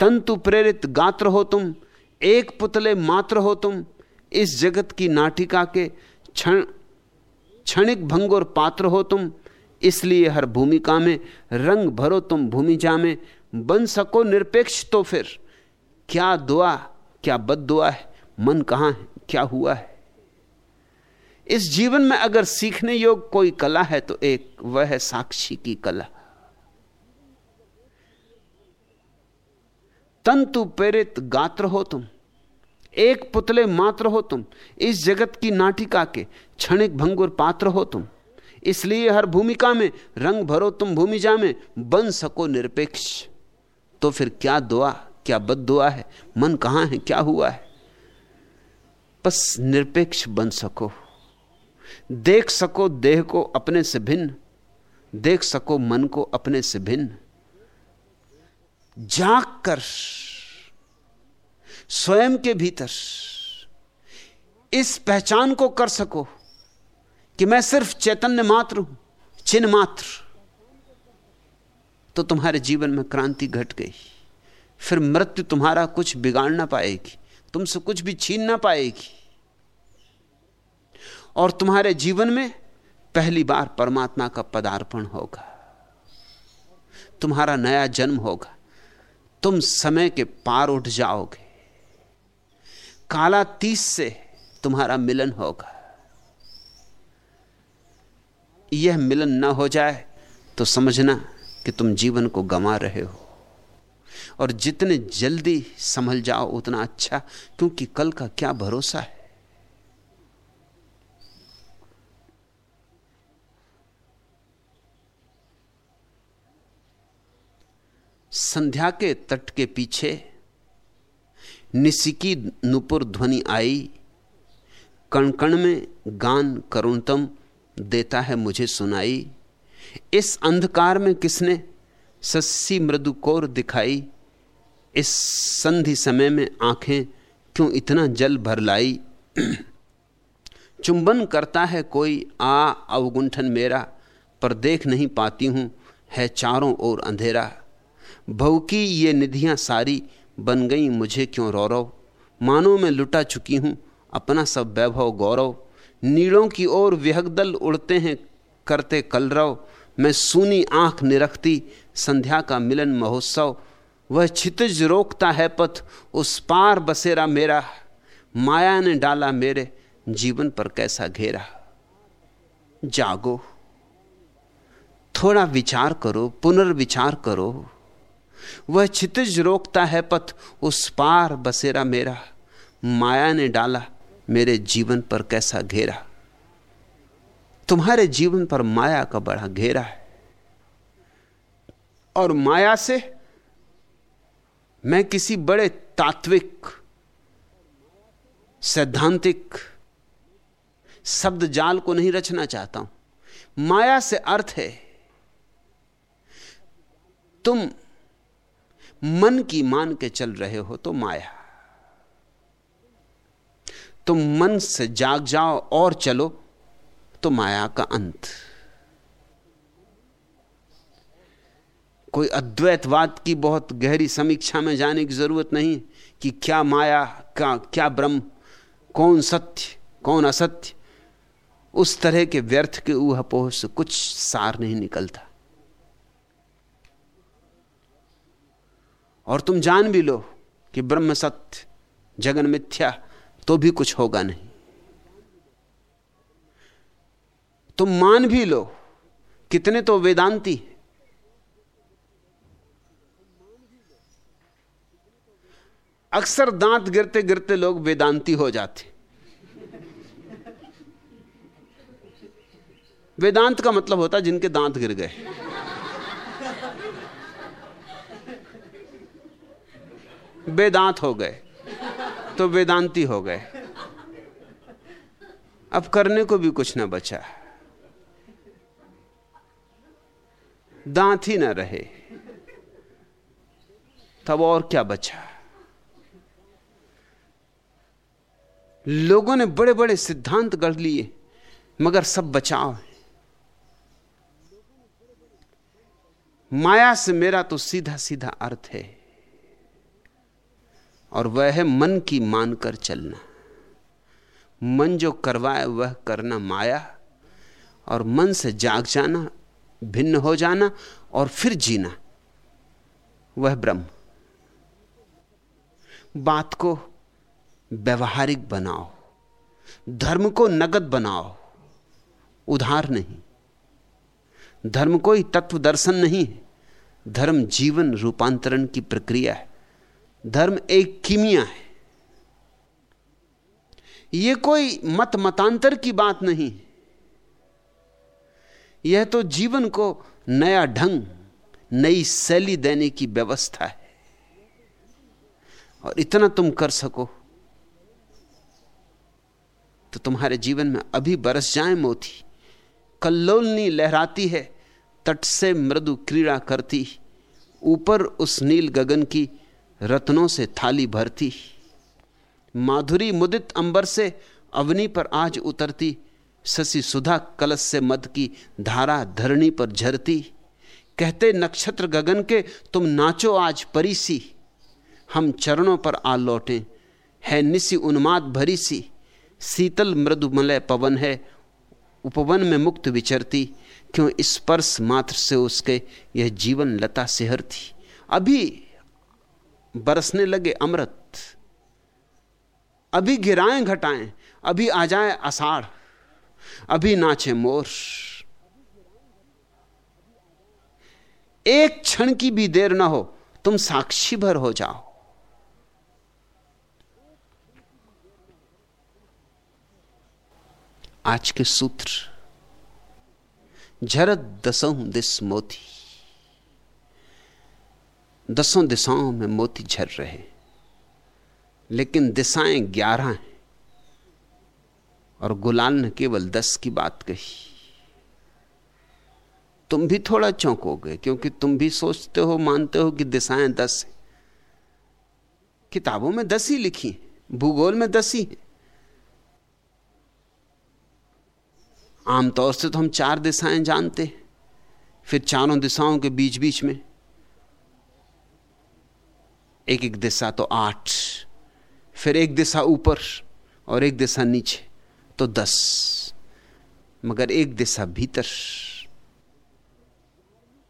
तंतु प्रेरित गात्र हो तुम, एक पुतले मात्र हो तुम, इस जगत की नाटिका के क्षण, क्षणिक भंग और पात्र हो तुम, इसलिए हर भूमिका में रंग भरो तुम भूमिजा में बन सको निरपेक्ष तो फिर। क्या दुआ, क्या बद दुआ है, मन कहाँ है, क्या हुआ है? इस जीवन में अगर सीखने योग कोई कला है तो एक, वह है साक्षी की कला। तंतु प्रेरित गात्र हो तुम। एक पुतले मात्र हो तुम। इस जगत की नाटिका के क्षणिक भंगुर पात्र हो तुम। इसलिए हर भूमिका में रंग भरो तुम भूमिजा में, बन सको निरपेक्ष। तो फिर क्या दुआ, क्या बद दुआ है? मन कहाँ है? क्या हुआ है? बस निरपेक्ष बन सको। देख सको देह को अपने से भिन्न। देख सको मन को अपने से भिन्न। जाग कर स्वयं के भीतर इस पहचान को कर सको कि मैं सिर्फ़ चैतन्य मात्र हूँ, चिन्ह मात्र। तो तुम्हारे जीवन में क्रांति घट गई। फिर मृत्यु तुम्हारा कुछ बिगाड़ ना पाएगी, तुमसे कुछ भी छीन ना पाएगी। और तुम्हारे जीवन में पहली बार परमात्मा का पदार्पण होगा। तुम्हारा नया जन्म होगा। तुम समय के पार उठ जाओगे। काला तीस से तुम्हारा मिलन होगा। यह मिलन ना हो जाए तो समझना कि तुम जीवन को गंवा रहे हो। और जितने जल्दी संभल जाओ, उतना अच्छा क्योंकि कल का क्या भरोसा है? संध्या के तट के पीछे निशिकी नुपुर ध्वनि आई कण कण में गान करुणतम देता है मुझे सुनाई। इस अंधकार में किसने सस्सी मृदु कोर दिखाई? इस संधि समय में आँखें क्यों इतना जल भर लाई? चुंबन करता है कोई, आ अवगुंठन मेरा, पर देख नहीं पाती हूँ, है चारों ओर अंधेरा। भवकी ये निधियाँ सारी बन गई, मुझे क्यों रौरव? मानो मैं लुटा चुकी हूँ, अपना सब वैभव गौरव। नीड़ों की ओर विहगदल उड़ते हैं, करते कलरव। मैं सूनी आँख निरखती, संध्या का मिलन महोत्सव। वह छितज रोकता है पथ, उस पार बसेरा मेरा। माया ने डाला मेरे, जीवन पर कैसा घेरा। जागो। थोड़ा विचार करो, पुनर्विचार करो। वह छितिज रोकता है पथ, उस पार बसेरा मेरा। माया ने डाला मेरे जीवन पर कैसा घेरा। तुम्हारे जीवन पर माया का बड़ा घेरा है। और माया से मैं किसी बड़े तात्विक, सैद्धांतिक शब्द जाल को नहीं रचना चाहता हूँ। माया से अर्थ है, तुम मन की मान के चल रहे हो तो माया। तुम मन से जाग जाओ और चलो तो माया का अंत। कोई अद्वैतवाद की बहुत गहरी समीक्षा में जाने की ज़रूरत नहीं कि क्या माया क्या क्या ब्रह्म, कौन सत्य, कौन असत्य। उस तरह के व्यर्थ के ऊहापोह से कुछ सार नहीं निकलता। और तुम जान भी लो कि ब्रह्म सत्य, जगन मिथ्या तो भी कुछ होगा नहीं। तुम मान भी लो कितने तो वेदांती अक्सर दांत गिरते गिरते लोग वेदांती हो जाते। वेदांत का मतलब होता जिनके दांत गिर गए। वेदांत हो गए तो वेदांती हो गए। अब करने को भी कुछ ना बचा। दांत ही ना रहे, तब और क्या बचा? लोगों ने बड़े बड़े सिद्धांत गढ़ लिए, मगर सब बचाव है। माया से मेरा तो सीधा सीधा अर्थ है। और वह है मन की मानकर चलना। मन जो करवाए, वह करना माया। और मन से जाग जाना, भिन्न हो जाना और फिर जीना, वह ब्रह्म। बात को व्यवहारिक बनाओ, धर्म को नगद बनाओ, उधार नहीं। धर्म कोई तत्व दर्शन नहीं है, धर्म जीवन रूपांतरण की प्रक्रिया है। धर्म एक कीमिया है। यह कोई मत मतांतर की बात नहीं। यह तो जीवन को नया ढंग, नई शैली देने की व्यवस्था है। और इतना तुम कर सको तो तुम्हारे जीवन में अभी बरस जाए मोती। कल्लोलनी लहराती है, तट से मृदु क्रीड़ा करती। ऊपर उस नील गगन की रत्नों से थाली भरती। माधुरी मुदित अंबर से अवनी पर आज उतरती। शशि सुधा कलश से मद की धारा धरणी पर झरती। कहते नक्षत्र गगन के, तुम नाचो आज परिसी। हम चरणों पर आ लौटे। है निसी उन्माद भरी सी शीतल मृदुमलय पवन है। उपवन में मुक्त विचरती। क्यों स्पर्श मात्र से उसके, यह जीवन लता सिहर थी अभी बरसने लगे अमृत। अभी गिराएँ घटाएँ, अभी आ जाए आषाढ़, अभी नाचे मोर। एक क्षण की भी देर ना हो, तुम साक्षी भर हो जाओ। आज के सूत्र झरत दसों दिस मोती। दसों दिशाओं में मोती झर रहे लेकिन दिशाएँ ग्यारह हैं। और गुलाल ने केवल दस की बात कही। तुम भी थोड़ा चौंकोगे, क्योंकि तुम भी सोचते हो, मानते हो कि दिशाएँ दस हैं। किताबों में दस ही लिखी भूगोल में दस ही है। आमतौर से तो हम चार दिशाएँ जानते हैं, फिर चारों दिशाओं के बीच बीच में एक एक दिशा तो आठ, फिर एक दिशा ऊपर और एक दिशा नीचे तो दस, मगर एक दिशा भीतर।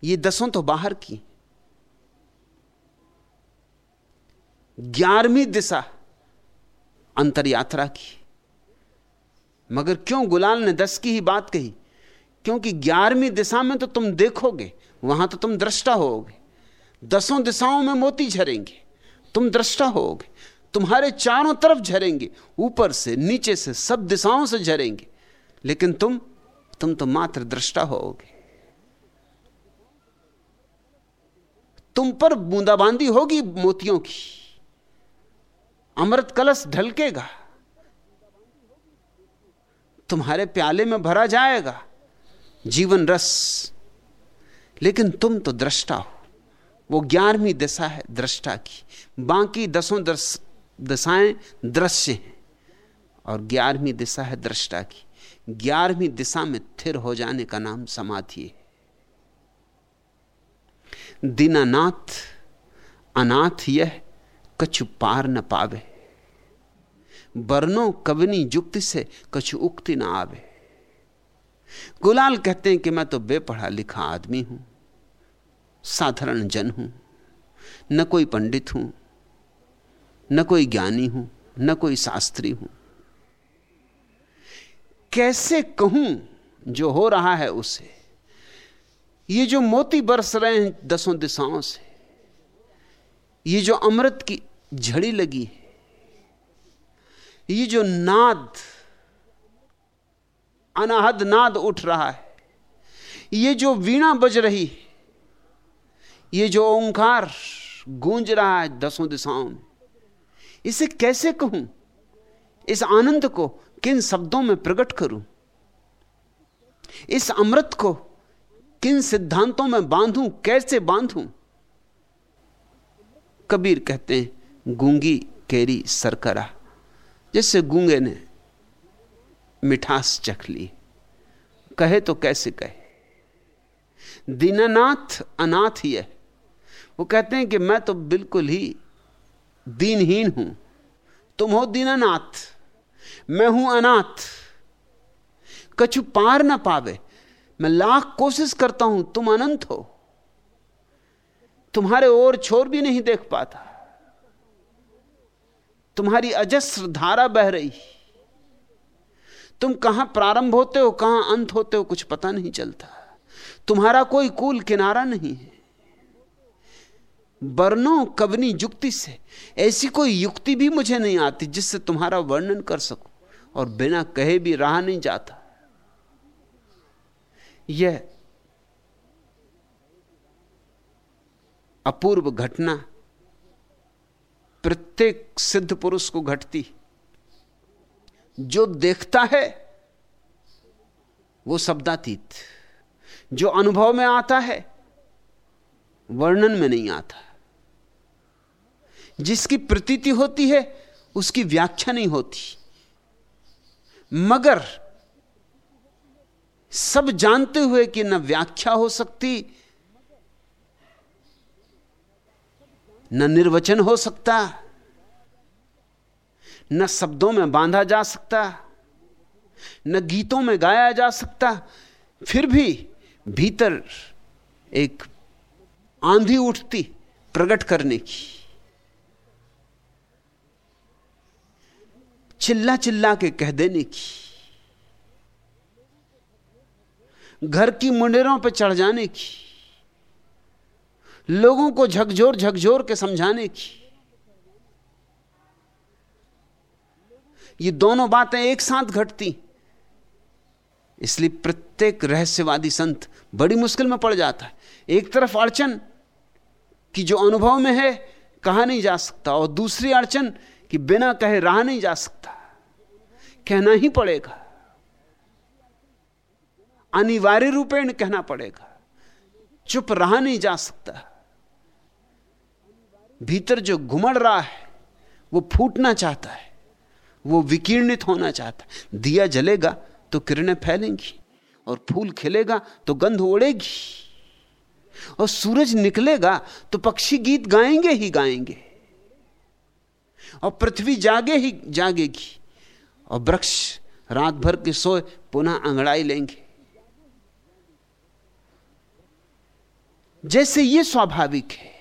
ये दसों तो बाहर की। ग्यारहवीं दिशा अंतर यात्रा की। मगर क्यों गुलाल ने दस की ही बात कही? क्योंकि ग्यारहवीं दिशा में तो तुम देखोगे, वहाँ तो तुम दृष्टा होोगे। दसों दिशाओं में मोती झरेंगे। तुम दृष्टा होोगे, तुम्हारे चारों तरफ़ झरेंगे, ऊपर से नीचे से सब दिशाओं से झरेंगे, लेकिन तुम तुम तो मात्र दृष्टा होोगे। तुम पर बूंदाबांदी होगी मोतियों की, अमृत कलश ढलकेगा, तुम्हारे प्याले में भरा जाएगा, जीवन रस, लेकिन तुम तो दृष्टा हो। वो ग्यारहवीं दिशा है दृष्टा की। बाकी दसों दस दशाएँ दृश्य हैं और ग्यारहवीं दिशा है दृष्टा की। ग्यारहवीं दिशा में थिर हो जाने का नाम समाधि है। दीनानाथ, अनाथ यह कछु पार न पावे। बरनो कवनी जुक्ति से कछु उक्ति ना आवे। गुलाल कहते हैं कि मैं तो बेपढ़ा लिखा आदमी हूँ। साधारण जन हूँ। न कोई पंडित हूँ, न कोई ज्ञानी हूँ, न कोई शास्त्री हूँ। कैसे कहूँ जो हो रहा है उसे? ये जो मोती बरस रहे हैं दसों दिशाओं से, ये जो अमृत की झड़ी लगी है, ये जो नाद, अनाहद नाद उठ रहा है, ये जो वीणा बज रही है ये जो ओंकार गूंज रहा है दसों दिशाओं में, इसे कैसे कहूँ? इस आनंद को किन शब्दों में प्रकट करूँ? इस अमृत को किन सिद्धांतों में बांधूं? कैसे बांधूं? कबीर कहते हैं, गूँगी केरी सरकरा जैसे गूँगे ने मिठास चख ली। कहे तो कैसे कहे? दीनानाथ अनाथ ही है। वो कहते हैं कि मैं तो बिल्कुल ही दीनहीन हूँ। तुम हो दीनानाथ। मैं हूँ अनाथ। कछु पार ना पावे। मैं लाख कोशिश करता हूँ, तुम अनंत हो। तुम्हारे और छोर भी नहीं देख पाता। तुम्हारी अजस्र धारा बह रही। तुम कहाँ प्रारंभ होते हो, कहाँ अंत होते हो, कुछ पता नहीं चलता। तुम्हारा कोई कूल किनारा नहीं है। वर्णों कवनी युक्ति से। ऐसी कोई युक्ति भी मुझे नहीं आती जिससे तुम्हारा वर्णन कर सकूँ और बिना कहे भी रहा नहीं जाता। यह अपूर्व घटना प्रत्येक सिद्ध पुरुष को घटती। जो देखता है, वो शब्दातीत। जो अनुभव में आता है वर्णन में नहीं आता। जिसकी प्रतीति होती है, उसकी व्याख्या नहीं होती। मगर सब जानते हुए कि न व्याख्या हो सकती, न निर्वचन हो सकता, न शब्दों में बांधा जा सकता, न गीतों में गाया जा सकता, फिर भी भीतर एक आंधी उठती प्रकट करने की। चिल्ला चिल्ला के कह देने की। घर की मुंडेरों पर चढ़ जाने की। लोगों को झकझोर झकझोर के समझाने की। ये दोनों बातें एक साथ घटती। इसलिए प्रत्येक रहस्यवादी संत बड़ी मुश्किल में पड़ जाता है। एक तरफ़ अड़चन कि जो अनुभव में है, कहा नहीं जा सकता। और दूसरी अड़चन कि बिना कहे रहा नहीं जा सकता। कहना ही पड़ेगा। अनिवार्य रूपेण कहना पड़ेगा। चुप रहा नहीं जा सकता। भीतर जो घुमड़ रहा है, वो फूटना चाहता है। वो विकीर्णित होना चाहता है। दिया जलेगा तो किरणें फैलेंगी। और फूल खिलेगा तो गंध उड़ेगी और सूरज निकलेगा तो पक्षी गीत गाएँगे ही गाएँगे। और पृथ्वी जागे ही जागेगी। और वृक्ष रात भर के सोए, पुनः अंगड़ाई लेंगे। जैसे ये स्वाभाविक है,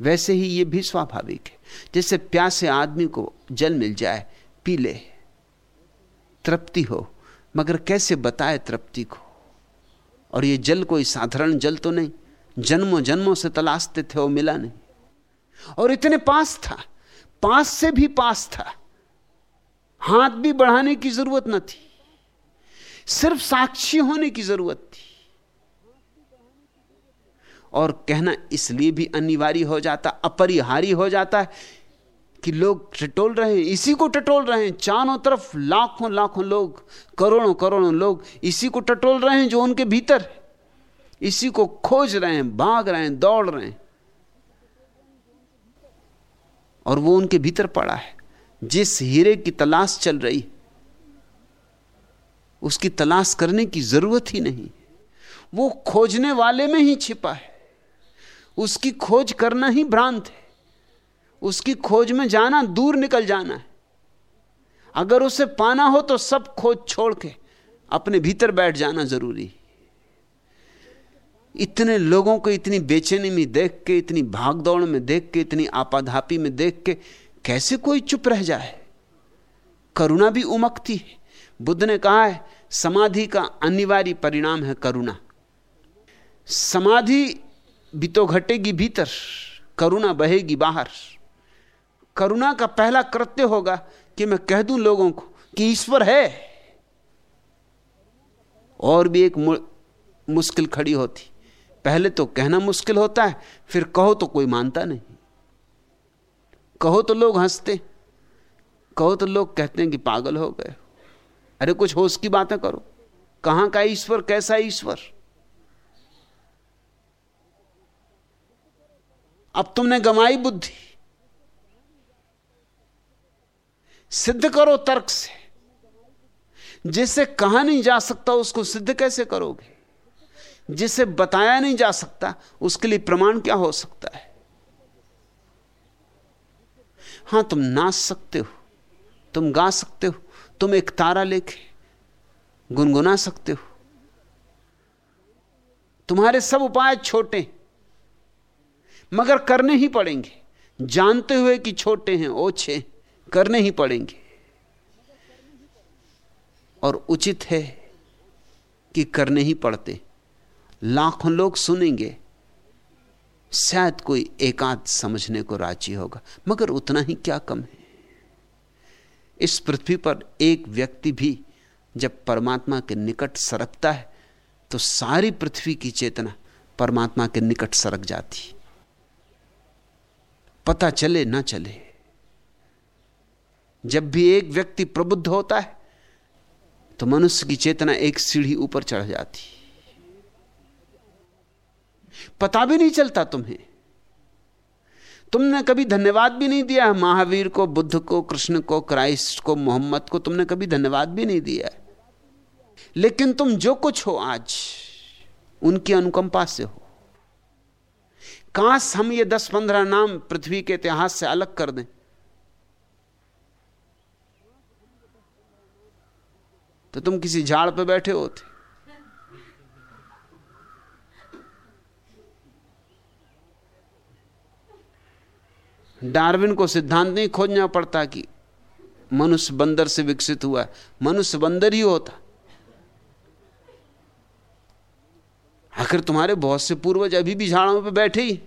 वैसे ही ये भी स्वाभाविक है। जैसे प्यासे आदमी को जल मिल जाए, पी ले, तृप्ति हो, मगर कैसे बताए तृप्ति को? और ये जल कोई साधारण जल तो नहीं। जन्मों जन्मों से तलाशते थे, वो मिला नहीं। और इतने पास था, पास से भी पास था। हाथ भी बढ़ाने की ज़रूरत न थी। सिर्फ़ साक्षी होने की ज़रूरत थी। और कहना इसलिए भी अनिवार्य हो जाता अपरिहारी हो जाता है कि लोग टटोल रहे हैं, इसी को टटोल रहे हैं। चारों तरफ़ लाखों लाखों लोग, करोड़ों करोड़ों लोग इसी को टटोल रहे हैं जो उनके भीतर है। इसी को खोज रहे हैं, भाग रहे हैं, दौड़ रहे हैं। और वो उनके भीतर पड़ा है। जिस हीरे की तलाश चल रही, उसकी तलाश करने की ज़रूरत ही नहीं। वो खोजने वाले में ही छिपा है। उसकी खोज करना ही भ्रांत है। उसकी खोज में जाना, दूर निकल जाना है। अगर उसे पाना हो तो सब खोज छोड़ के अपने भीतर बैठ जाना ज़रूरी इतने लोगों को इतनी बेचैनी में देख के, इतनी भागदौड़ में देख के, इतनी आपाधापी में देख के कैसे कोई चुप रह जाए? करुणा भी उमकती है। बुद्ध ने कहा है, समाधि का अनिवार्य परिणाम है करुणा। समाधि भी तो घटेगी भीतर, करुणा बहेगी बाहर। करुणा का पहला कृत्य होगा कि मैं कह दूँ लोगों को कि ईश्वर है। और भी एक मुश्किल खड़ी होती। पहले तो कहना मुश्किल होता है, फिर कहो तो कोई मानता नहीं। कहो तो लोग हँसते, कहो तो लोग कहते हैं कि पागल हो गए। अरे कुछ होश की बातें करो, कहाँ का ईश्वर, कैसा ईश्वर? अब तुमने गमाई बुद्धि। सिद्ध करो तर्क से। जिसे कहा नहीं जा सकता, उसको सिद्ध कैसे करोगे? जिसे बताया नहीं जा सकता, उसके लिए प्रमाण क्या हो सकता है? हाँ, तुम नाच सकते हो, तुम गा सकते हो, तुम एक तारा लेके गुनगुना सकते हो। तुम्हारे सब उपाय छोटे, मगर करने ही पड़ेंगे। जानते हुए कि छोटे हैं, ओछे करने ही पड़ेंगे। और उचित है कि करने ही पड़ते। लाखों लोग सुनेंगे, शायद कोई एकांत समझने को राज़ी होगा, मगर उतना ही क्या कम है। इस पृथ्वी पर एक व्यक्ति भी जब परमात्मा के निकट सरकता है तो सारी पृथ्वी की चेतना परमात्मा के निकट सरक जाती। पता चले, ना चले जब भी एक व्यक्ति प्रबुद्ध होता है तो मनुष्य की चेतना एक सीढ़ी ऊपर चढ़ जाती। पता भी नहीं चलता तुम्हें। तुमने कभी धन्यवाद भी नहीं दिया? महावीर को, बुद्ध को, कृष्ण को, क्राइस्ट को, मोहम्मद को तुमने कभी धन्यवाद भी नहीं दिया लेकिन तुम जो कुछ हो आज, उनकी अनुकंपा से हो। काश हम ये दस पंद्रह नाम पृथ्वी के इतिहास से अलग कर दें। तो तुम किसी झाड़ पर बैठे होते डार्विन को सिद्धांत नहीं खोजना पड़ता कि मनुष्य बंदर से विकसित हुआ मनुष्य बंदर ही होता। आखिर तुम्हारे बहुत से पूर्वज अभी भी झाड़ों पे बैठे ही।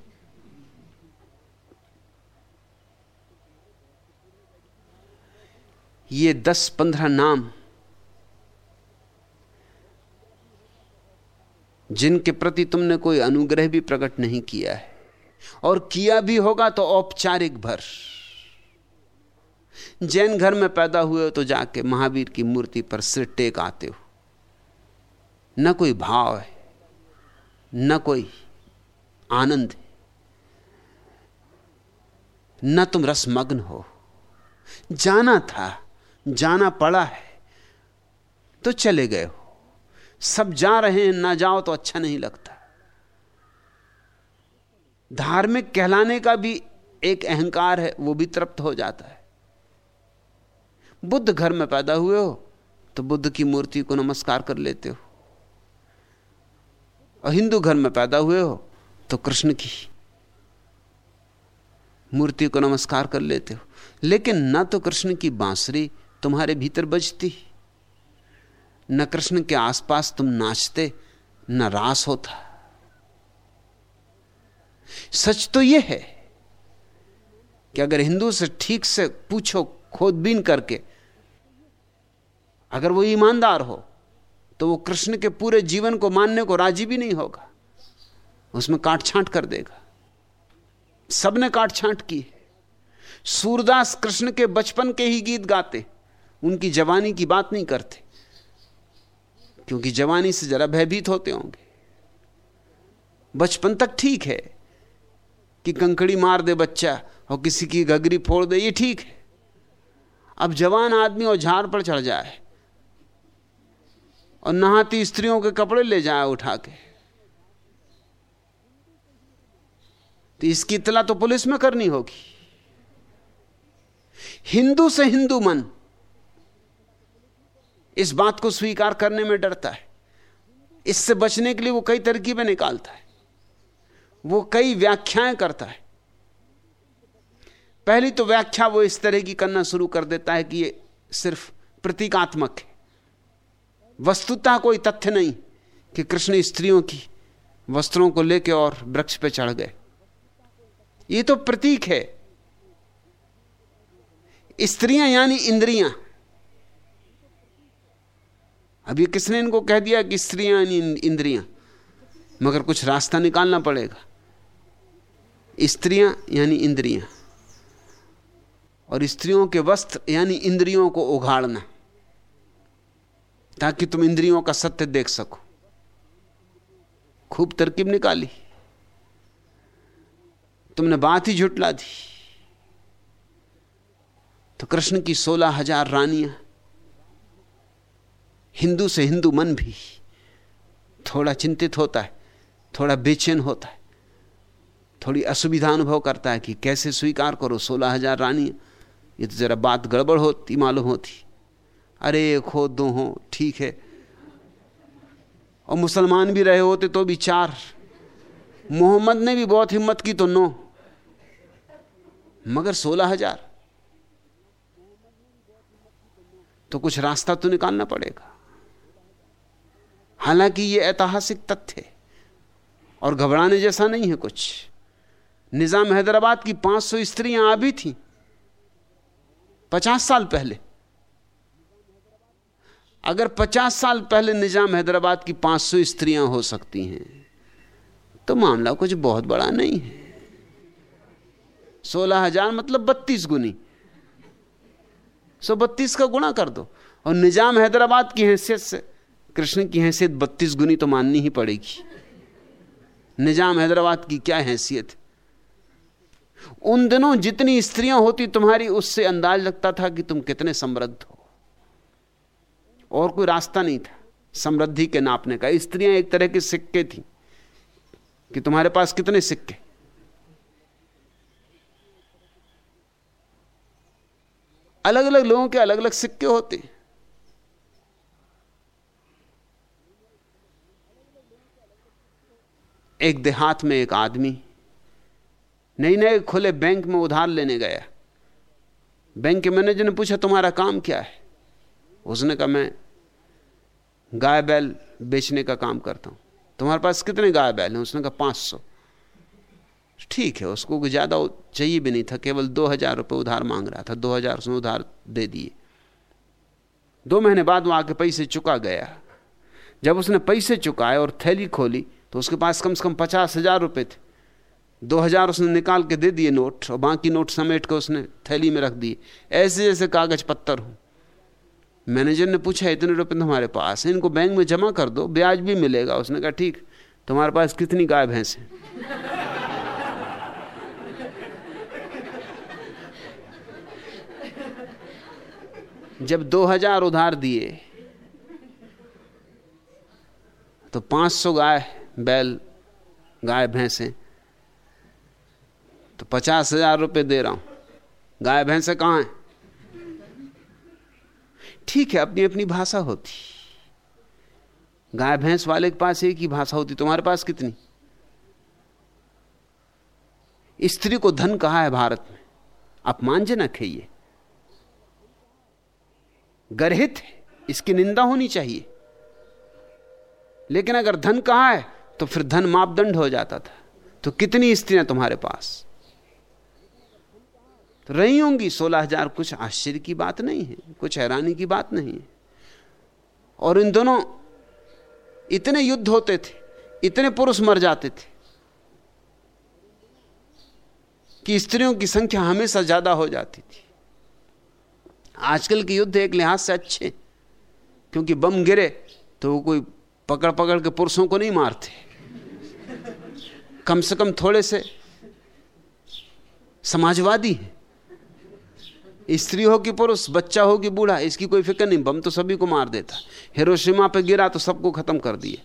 ये दस पंद्रह नाम जिनके प्रति तुमने कोई अनुग्रह भी प्रकट नहीं किया है। और किया भी होगा तो औपचारिक भर। जैन घर में पैदा हुए हो तो जाके महावीर की मूर्ति पर सिर टेक आते हो। न कोई भाव है, न कोई आनंद है, न तुम रसमग्न हो। जाना था, जाना पड़ा है तो चले गए हो। सब जा रहे हैं, ना जाओ तो अच्छा नहीं लगता। धार्मिक कहलाने का भी एक अहंकार है, वो भी तृप्त हो जाता है। बुद्ध घर में पैदा हुए हो तो बुद्ध की मूर्ति को नमस्कार कर लेते हो। और हिंदू घर में पैदा हुए हो तो कृष्ण की मूर्ति को नमस्कार कर लेते हो। लेकिन ना तो कृष्ण की बांसुरी तुम्हारे भीतर बजती। न कृष्ण के आसपास तुम नाचते, न रास होता। सच तो यह है कि अगर हिंदू से ठीक से पूछो खोदबीन करके, अगर वो ईमानदार हो तो वो कृष्ण के पूरे जीवन को मानने को राज़ी भी नहीं होगा। उसमें काट छांट कर देगा। सबने काट छांट की सूरदास कृष्ण के बचपन के ही गीत गाते, उनकी जवानी की बात नहीं करते। क्योंकि जवानी से जरा भयभीत होते होंगे। बचपन तक ठीक है कि कंकड़ी मार दे बच्चा और किसी की गगरी फोड़ दे, ये ठीक है। अब जवान आदमी और झाड़ पर चढ़ जाए और नहाती स्त्रियों के कपड़े ले जाए उठा के तो इसकी इतला तो पुलिस में करनी होगी। हिंदू से हिंदू मन इस बात को स्वीकार करने में डरता है। इससे बचने के लिए वो कई तरकीबें निकालता है। वो कई व्याख्याएँ करता है। पहली तो व्याख्या वो इस तरह की करना शुरू कर देता है कि ये सिर्फ़ प्रतीकात्मक है। वस्तुता कोई तथ्य नहीं कि कृष्ण स्त्रियों की वस्त्रों को लेकर और वृक्ष पे चढ़ गए। ये तो प्रतीक है। स्त्रियाँ यानी इंद्रियाँ। ये किसने इनको कह दिया कि स्त्रियाँ इंद्रियाँ? मगर कुछ रास्ता निकालना पड़ेगा। स्त्रियाँ यानी इंद्रियाँ। और स्त्रियों के वस्त्र यानी इंद्रियों को उघाड़ना। ताकि तुम इंद्रियों का सत्य देख सको। खूब तरकीब निकाली। तुमने बात ही झुटला दी। तो कृष्ण की सोलह हज़ार रानियाँ हिंदू से हिंदू मन भी थोड़ा चिंतित होता है, थोड़ा बेचैन होता है, थोड़ी असुविधा अनुभव करता है कि कैसे स्वीकार करो, सोलह हज़ार रानियाँ ये तो जरा बात गड़बड़ होती, मालूम होती। अरे एक हो दो हो, ठीक है। और मुसलमान भी रहे होते तो भी चार। मोहम्मद ने भी बहुत हिम्मत की तो नौ। मगर सोलह हज़ार। तो कुछ रास्ता तो निकालना पड़ेगा। हालाँकि ये ऐतिहासिक तथ्य है और घबराने जैसा नहीं है कुछ। निज़ाम हैदराबाद की 500 स्त्रियाँ आ भी थी, पचास साल पहले। अगर पचास साल पहले निज़ाम हैदराबाद की 500 स्त्रियाँ हो सकती हैं तो मामला कुछ बहुत बड़ा नहीं है। सोलह हज़ार मतलब बत्तीस गुनी। सो बत्तीस का गुणा कर दो। और निज़ाम हैदराबाद की हैसियत से कृष्ण की हैसियत बत्तीस गुनी तो माननी ही पड़ेगी। निज़ाम हैदराबाद की क्या हैसियत? उन दिनों जितनी स्त्रियाँ होती, तुम्हारी उससे अंदाज लगता था कि तुम कितने समृद्ध हो। और कोई रास्ता नहीं था, समृद्धि के नापने का। स्त्रियाँ एक तरह के सिक्के थी कि तुम्हारे पास कितने सिक्के? अलग अलग लोगों के अलग अलग सिक्के होते। हैं एक देहात में एक आदमी नई नए खुले बैंक में उधार लेने गया। बैंक के मैनेजर ने पूछा, तुम्हारा काम क्या है? उसने कहा, मैं गाय बैल बेचने का काम करता हूँ। तुम्हारे पास कितने गाय बैल हैं? उसने कहा, पाँच सौ। ठीक है, उसको ज़्यादा चाहिए भी नहीं था, केवल दो हज़ार रुपये उधार मांग रहा था, दो हज़ार उसने उधार दे दिए। दो महीने बाद वो आके पैसे चुका गया। जब उसने पैसे चुकाए और थैली खोली तो उसके पास कम से कम पचास हज़ार रुपये थे। दो हज़ार उसने निकाल के दे दिए नोट और बाकी नोट समेट के उसने थैली में रख दिए। ऐसे जैसे कागज़ पत्थर हो। मैनेजर ने पूछा, इतने रुपए तुम्हारे पास है? इनको बैंक में जमा कर दो, ब्याज भी मिलेगा। उसने कहा, ठीक, तुम्हारे पास कितनी गाय भैंस है? जब दो हज़ार उधार दिए तो पाँच सौ गाय बैल गाय भैंसे तो पचास हज़ार रुपये दे रहा हूँ। गाय भैंसे कहाँ है? ठीक है, अपनी अपनी भाषा होती। गाय भैंस वाले के पास एक ही भाषा होती, तुम्हारे पास कितनी? स्त्री को धन कहा है भारत में? अपमानजनक है ये गर्हित है, इसकी निंदा होनी चाहिए। लेकिन अगर धन कहा है तो फिर धन मापदंड हो जाता था। तो कितनी स्त्रियाँ तुम्हारे पास? तो रही होंगी सोलह हज़ार। कुछ आश्चर्य की बात नहीं है, कुछ हैरानी की बात नहीं है। और इन दोनों इतने युद्ध होते थे, इतने पुरुष मर जाते थे कि स्त्रियों की संख्या हमेशा ज़्यादा हो जाती थी। आजकल के युद्ध एक लिहाज से अच्छे क्योंकि बम गिरे तो कोई पकड़ पकड़ के पुरुषों को नहीं मारते। कम से कम थोड़े से समाजवादी हैं। स्त्री हो कि पुरुष, बच्चा हो कि बूढ़ा, इसकी कोई फ़िक्र नहीं। बम तो सभी को मार देता। हिरोशिमा पे गिरा तो सबको खत्म कर दिए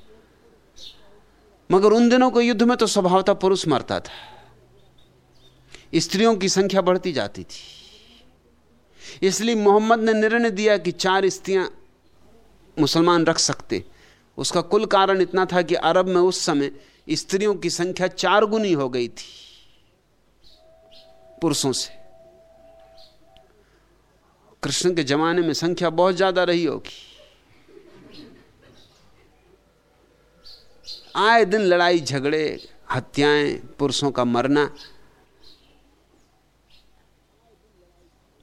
मगर उन दिनों के युद्ध में तो स्वभावता पुरुष मरता था। स्त्रियों की संख्या बढ़ती जाती थी। इसलिए मोहम्मद ने निर्णय दिया कि चार स्त्रियाँ मुसलमान रख सकते उसका कुल कारण इतना था कि अरब में उस समय स्त्रियों की संख्या चार गुनी हो गई थी, पुरुषों से। कृष्ण के जमाने में संख्या बहुत ज़्यादा रही होगी। आए दिन लड़ाई, झगड़े, हत्याएँ, पुरुषों का मरना,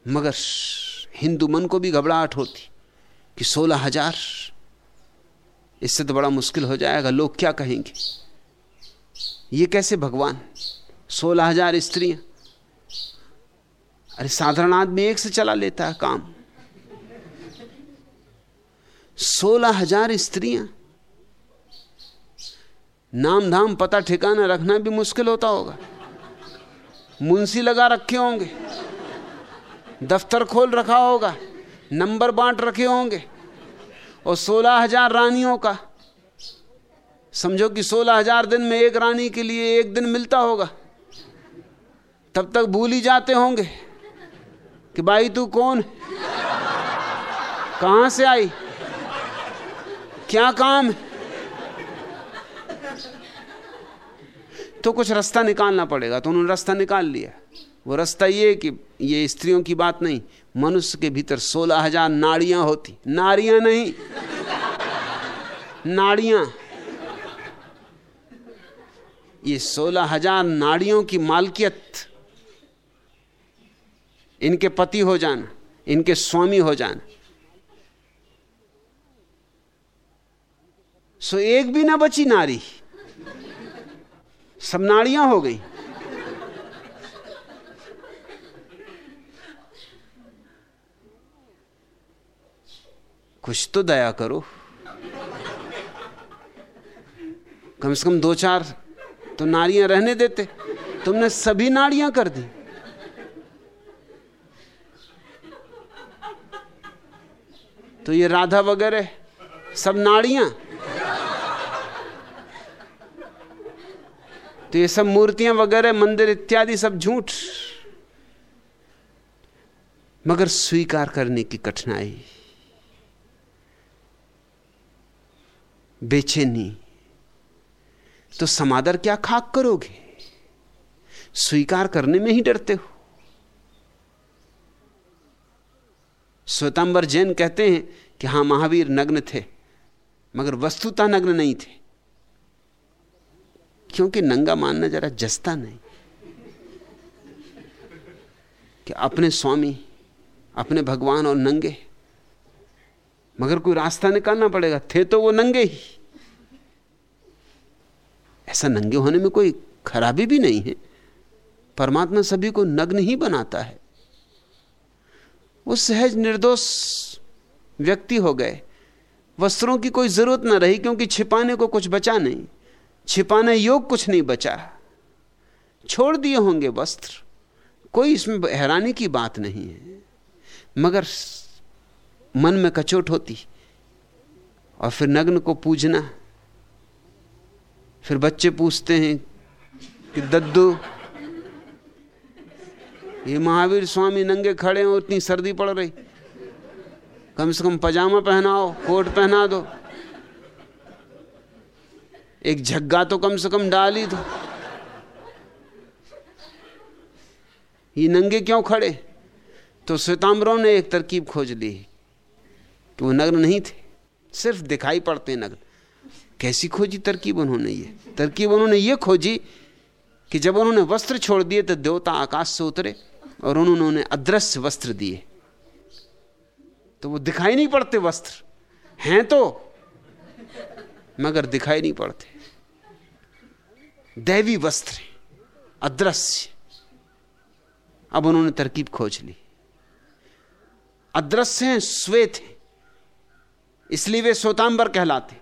मगर हिंदू मन को भी घबराहट होती कि सोलह हज़ार इससे तो बड़ा मुश्किल हो जाएगा, लोग क्या कहेंगे? ये कैसे भगवान? सोलह हज़ार स्त्रियाँ। अरे साधारण आदमी एक से चला लेता है काम। सोलह हज़ार स्त्रियाँ। नाम धाम, पता ठिकाना रखना भी मुश्किल होता होगा। मुंशी लगा रखे होंगे। दफ्तर खोल रखा होगा। नंबर बांट रखे होंगे। और सोलह हज़ार रानियों का। समझो कि सोलह हज़ार दिन में एक रानी के लिए एक दिन मिलता होगा। तब तक भूल ही जाते होंगे कि भाई तू कौन? कहाँ से आई? क्या काम? तो कुछ रास्ता निकालना पड़ेगा। तो उन्होंने रास्ता निकाल लिया। वो रास्ता ये कि ये स्त्रियों की बात नहीं मनुष्य के भीतर सोलह हज़ार नाड़ियाँ होती। नारियाँ नहीं। नाड़ियाँ। ये सोलह हज़ार नाड़ियों की मालकियत। इनके पति हो जाना, इनके स्वामी हो जाना। सो एक भी ना बची नारी। सब नाड़ियाँ हो गई। कुछ तो दया करो। कम से कम दो चार तो नारियाँ रहने देते। तुमने सभी नाड़ियाँ कर दी। तो ये राधा वगैरह, सब नाड़ियाँ। तो ये सब मूर्तियाँ वगैरह, मंदिर इत्यादि सब झूठ। मगर स्वीकार करने की कठिनाई। बेचैनी। तो समादर क्या खाक करोगे? स्वीकार करने में ही डरते हो। स्वतंबर जैन कहते हैं कि हाँ, महावीर नग्न थे, मगर वस्तुतः नग्न नहीं थे। क्योंकि नंगा मानना जरा जस्ता नहीं। कि अपने स्वामी, अपने भगवान और नंगे मगर कोई रास्ता निकालना पड़ेगा। थे तो वो नंगे ही। ऐसा नंगे होने में कोई खराबी भी नहीं है। परमात्मा सभी को नग्न ही बनाता है। वो सहज, निर्दोष व्यक्ति हो गए। वस्त्रों की कोई ज़रूरत ना रही, क्योंकि छिपाने को कुछ बचा नहीं। छिपाने योग कुछ नहीं बचा। छोड़ दिए होंगे वस्त्र। कोई इसमें हैरानी की बात नहीं है। मगर मन में कचोट होती और फिर नग्न को पूजना। फिर बच्चे पूछते हैं कि, दद्दू, ये महावीर स्वामी नंगे खड़े हो इतनी सर्दी पड़ रही। कम से कम पजामा पहनाओ, कोट पहना दो। एक झग्गा तो कम से कम डाल ही दो। ये नंगे क्यों खड़े? तो श्वेताम्बरों ने एक तरकीब खोज ली। कि वो नग्न नहीं थे। सिर्फ़ दिखाई पड़ते नग्न। कैसी खोजी तरकीब उन्होंने ये? तरकीब उन्होंने ये खोजी कि जब उन्होंने वस्त्र छोड़ दिए तो देवता आकाश से उतरे और उन्होंने उन्हें अदृश्य वस्त्र दिए। तो वो दिखाई नहीं पड़ते वस्त्र। हैं तो मगर दिखाई नहीं पड़ते। दैवी वस्त्र, अदृश्य। अब उन्होंने तरकीब खोज ली। अदृश्य हैं श्वेत हैं। इसलिए वे सोतांबर कहलाते।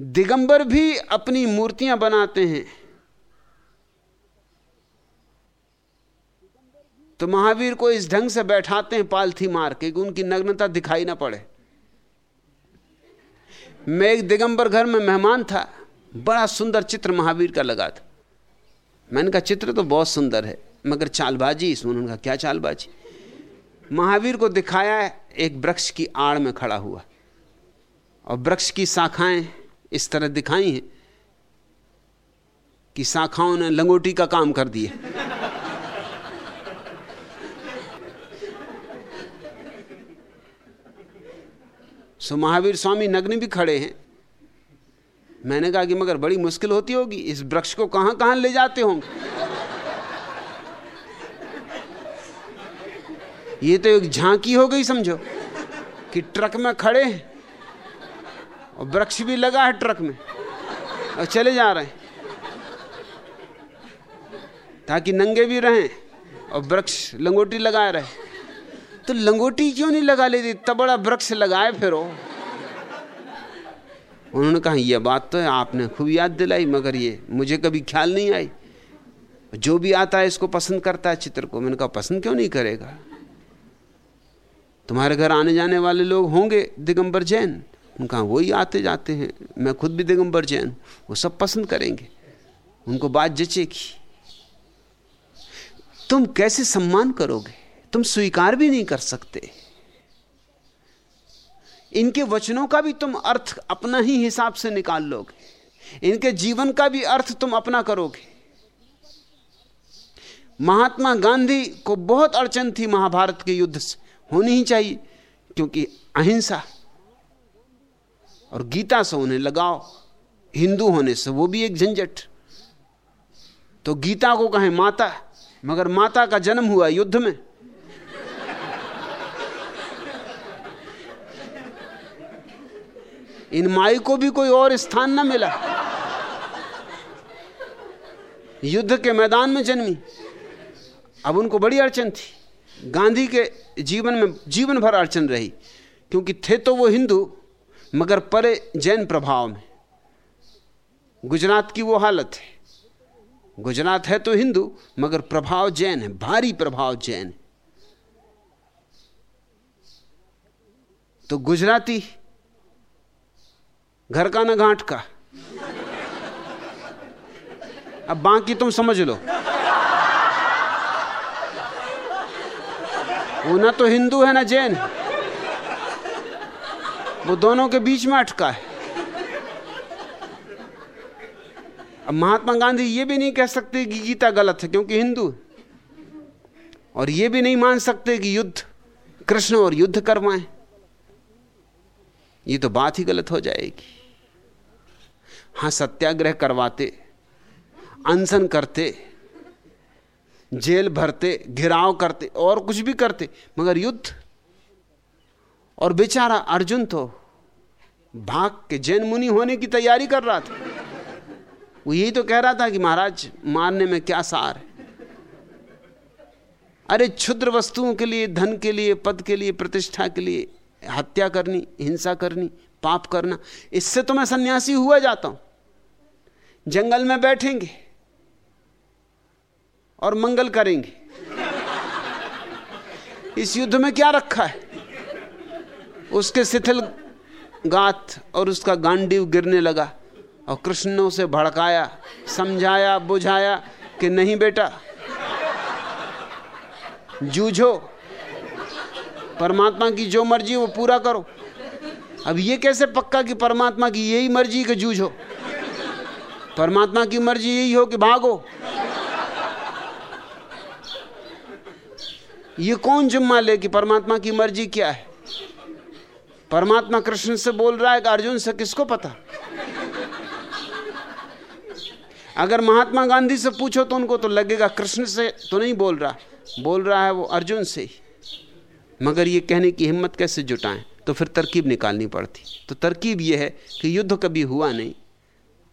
दिगंबर भी अपनी मूर्तियाँ बनाते हैं। तो महावीर को इस ढंग से बैठाते हैं पालथी मार के कि उनकी नग्नता दिखाई ना पड़े। मैं एक दिगंबर घर में मेहमान था, बड़ा सुंदर चित्र महावीर का लगा था। मैंने कहा, चित्र तो बहुत सुंदर है। मगर चालबाजी इसमें उन्होंने कहा क्या चालबाजी? महावीर को दिखाया एक वृक्ष की आड़ में खड़ा हुआ। और वृक्ष की शाखाएँ इस तरह दिखाई हैं कि शाखाओं ने लंगोटी का काम कर दिया। सो महावीर स्वामी नग्न भी खड़े हैं। मैंने कहा कि मगर बड़ी मुश्किल होती होगी, इस वृक्ष को कहाँ कहाँ ले जाते होंगे? ये तो एक झांकी हो गई, समझो, कि ट्रक में खड़े हैं और वृक्ष भी लगा है ट्रक में और चले जा रहे हैं ताकि नंगे भी रहें और वृक्ष लंगोटी लगाए रहे। तो लंगोटी क्यों नहीं लगा लेती? तब बड़ा वृक्ष लगाए फिर। उन्होंने कहा यह बात तो है आपने खूब याद दिलाई, मगर ये मुझे कभी ख्याल नहीं आई। जो भी आता है, इसको पसंद करता है चित्र को। मैंने कहा, पसंद क्यों नहीं करेगा? तुम्हारे घर आने जाने वाले लोग होंगे दिगंबर जैन। उनका वही आते जाते हैं। मैं खुद भी दिगंबर जैन वो सब पसंद करेंगे। उनको बात जचेगी। तुम कैसे सम्मान करोगे? तुम स्वीकार भी नहीं कर सकते। इनके वचनों का भी तुम अर्थ अपना ही हिसाब से निकाल लोगे। इनके जीवन का भी अर्थ तुम अपना करोगे। महात्मा गांधी को बहुत अड़चन थी महाभारत के युद्ध से। होनी ही चाहिए, क्योंकि अहिंसा और गीता से उन्हें लगाओ हिंदू होने से वो भी एक झंझट। तो गीता को कहें माता, मगर माता का जन्म हुआ युद्ध में। इन माई को भी कोई और स्थान ना मिला। युद्ध के मैदान में जन्मी। अब उनको बड़ी अड़चन थी। गांधी के जीवन में जीवन भर अड़चन रही, क्योंकि थे तो वो हिंदू, मगर परे जैन प्रभाव में। गुजरात की वो हालत है। गुजरात है तो हिंदू, मगर प्रभाव जैन है, भारी प्रभाव जैन है। तो गुजराती, घर का ना घाट का। अब बाकी तुम समझ लो। वो ना तो हिंदू है ना जैन। वो दोनों के बीच में अटका है। अब महात्मा गांधी ये भी नहीं कह सकते कि गीता गलत है, क्योंकि हिंदू और ये भी नहीं मान सकते कि युद्ध, कृष्ण और युद्ध करवाएँ ये तो बात ही गलत हो जाएगी। हाँ, सत्याग्रह करवाते, अनशन करते जेल भरते, घिराव करते, और कुछ भी करते, मगर युद्ध। और बेचारा अर्जुन तो भाग के जैन मुनि होने की तैयारी कर रहा था। वो यही तो कह रहा था कि महाराज, मारने में क्या सार है? अरे क्षुद्र वस्तुओं के लिए, धन के लिए, पद के लिए, प्रतिष्ठा के लिए हत्या करनी, हिंसा करनी, पाप करना, इससे तो मैं सन्यासी हुआ जाता हूँ। जंगल में बैठेंगे। और मंगल करेंगे। इस युद्ध में क्या रखा है? उसके शिथिल गाथ और उसका गांडीव गिरने लगा और कृष्ण ने उसे भड़काया, समझाया, बुझाया कि नहीं बेटा, जूझो। परमात्मा की जो मर्ज़ी वो पूरा करो। अब ये कैसे पक्का कि परमात्मा की यही मर्ज़ी कि जूझो? परमात्मा की मर्ज़ी यही हो कि भागो। ये कौन जुम्मा ले कि परमात्मा की मर्ज़ी क्या है? परमात्मा कृष्ण से बोल रहा है कि अर्जुन से किसको पता? अगर महात्मा गांधी से पूछो तो उनको तो लगेगा कृष्ण से तो नहीं बोल रहा। बोल रहा है वो अर्जुन से ही। मगर ये कहने की हिम्मत कैसे जुटाएँ? तो फिर तरकीब निकालनी पड़ती। तो तरकीब यह है कि युद्ध कभी हुआ नहीं।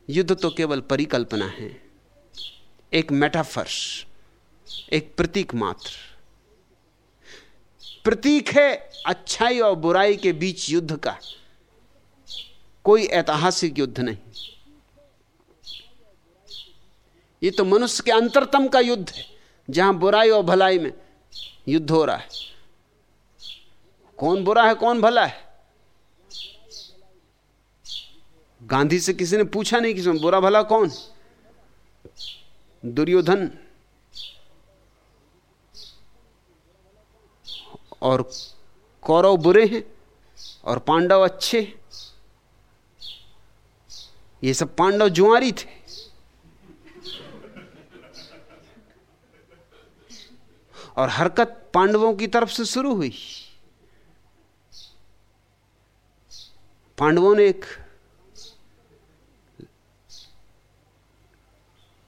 युद्ध तो केवल परिकल्पना है। एक मेटाफर्श एक प्रतीक मात्र। प्रतीक है अच्छाई और बुराई के बीच युद्ध का। कोई ऐतिहासिक युद्ध नहीं। ये तो मनुष्य के अंतरतम का युद्ध है, जहाँ बुराई और भलाई में युद्ध हो रहा है। कौन बुरा है, कौन भला है? गांधी से किसी ने पूछा नहीं किसी बुरा भला कौन? दुर्योधन और कौरव बुरे हैं और पांडव अच्छे ये सब पांडव जुआरी थे। और हरकत पांडवों की तरफ़ से शुरू हुई। पांडवों ने एक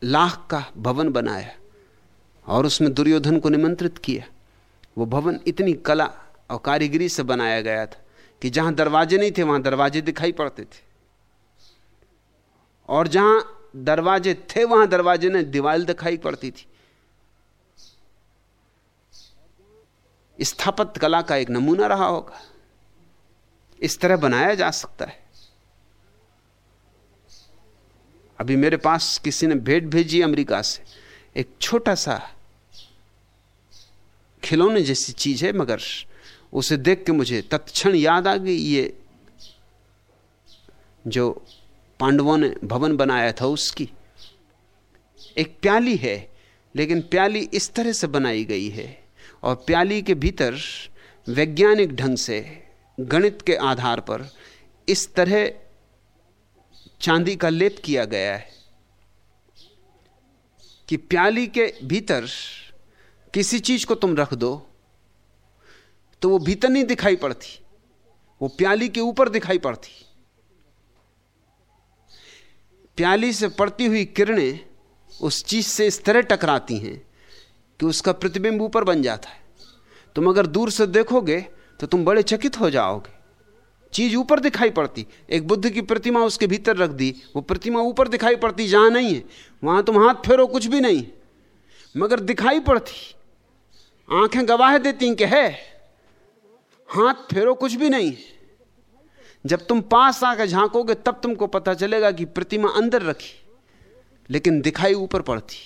लाख का भवन बनाया और उसमें दुर्योधन को निमंत्रित किया। वो भवन इतनी कला और कारीगरी से बनाया गया था कि जहाँ दरवाजे नहीं थे, वहाँ दरवाजे दिखाई पड़ते थे। और जहाँ दरवाजे थे, वहाँ दरवाजे ने दीवार दिखाई पड़ती थी। स्थापत्य कला का एक नमूना रहा होगा। इस तरह बनाया जा सकता है। अभी मेरे पास किसी ने भेंट भेजी अमेरिका से। एक छोटा सा खिलौने जैसी चीज़ है, मगर उसे देख के मुझे तत्क्षण याद आ गई ये जो पांडवों ने भवन बनाया था उसकी। एक प्याली है, लेकिन प्याली इस तरह से बनाई गई है और प्याली के भीतर वैज्ञानिक ढंग से, गणित के आधार पर इस तरह चांदी का लेप किया गया है कि प्याली के भीतर किसी चीज़ को तुम रख दो तो वो भीतर नहीं दिखाई पड़ती, वो प्याली के ऊपर दिखाई पड़ती। प्याली से पड़ती हुई किरणें उस चीज़ से इस तरह टकराती हैं कि उसका प्रतिबिंब ऊपर बन जाता है। तुम अगर दूर से देखोगे तो तुम बड़े चकित हो जाओगे। चीज़ ऊपर दिखाई पड़ती, एक बुद्ध की प्रतिमा उसके भीतर रख दी, वो प्रतिमा ऊपर दिखाई पड़ती, जहाँ नहीं है, वहाँ तुम हाथ फेरो कुछ भी नहीं। मगर दिखाई पड़ती आँखें गवाह देती कि है। हाथ फेरो कुछ भी नहीं। जब तुम पास आकर झांकोगे, तब तुमको पता चलेगा कि प्रतिमा अंदर रखी, लेकिन दिखाई ऊपर पड़ती।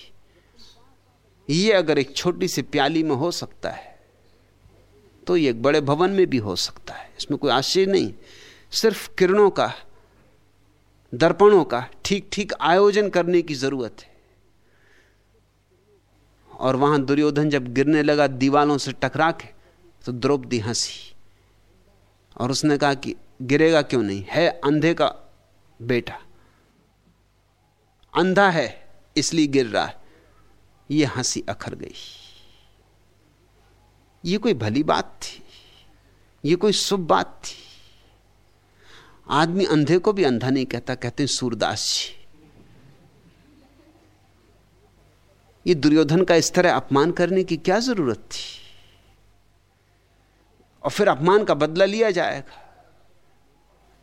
ये अगर एक छोटी सी प्याली में हो सकता है तो ये एक बड़े भवन में भी हो सकता है। इसमें कोई आश्चर्य नहीं। सिर्फ़ किरणों का, दर्पणों का ठीक ठीक आयोजन करने की ज़रूरत है। और वहाँ दुर्योधन जब गिरने लगा, दीवालों से टकरा के तो द्रौपदी हँसी। और उसने कहा कि, गिरेगा क्यों नहीं? है अंधे का बेटा। अंधा है, इसलिए गिर रहा है। यह हँसी अखर गई। ये कोई भली बात थी। ये कोई शुभ बात थी। आदमी अंधे को भी अंधा नहीं कहता, कहते सूरदास जी। ये दुर्योधन का इस तरह अपमान करने की क्या ज़रूरत थी? और फिर अपमान का बदला लिया जाएगा।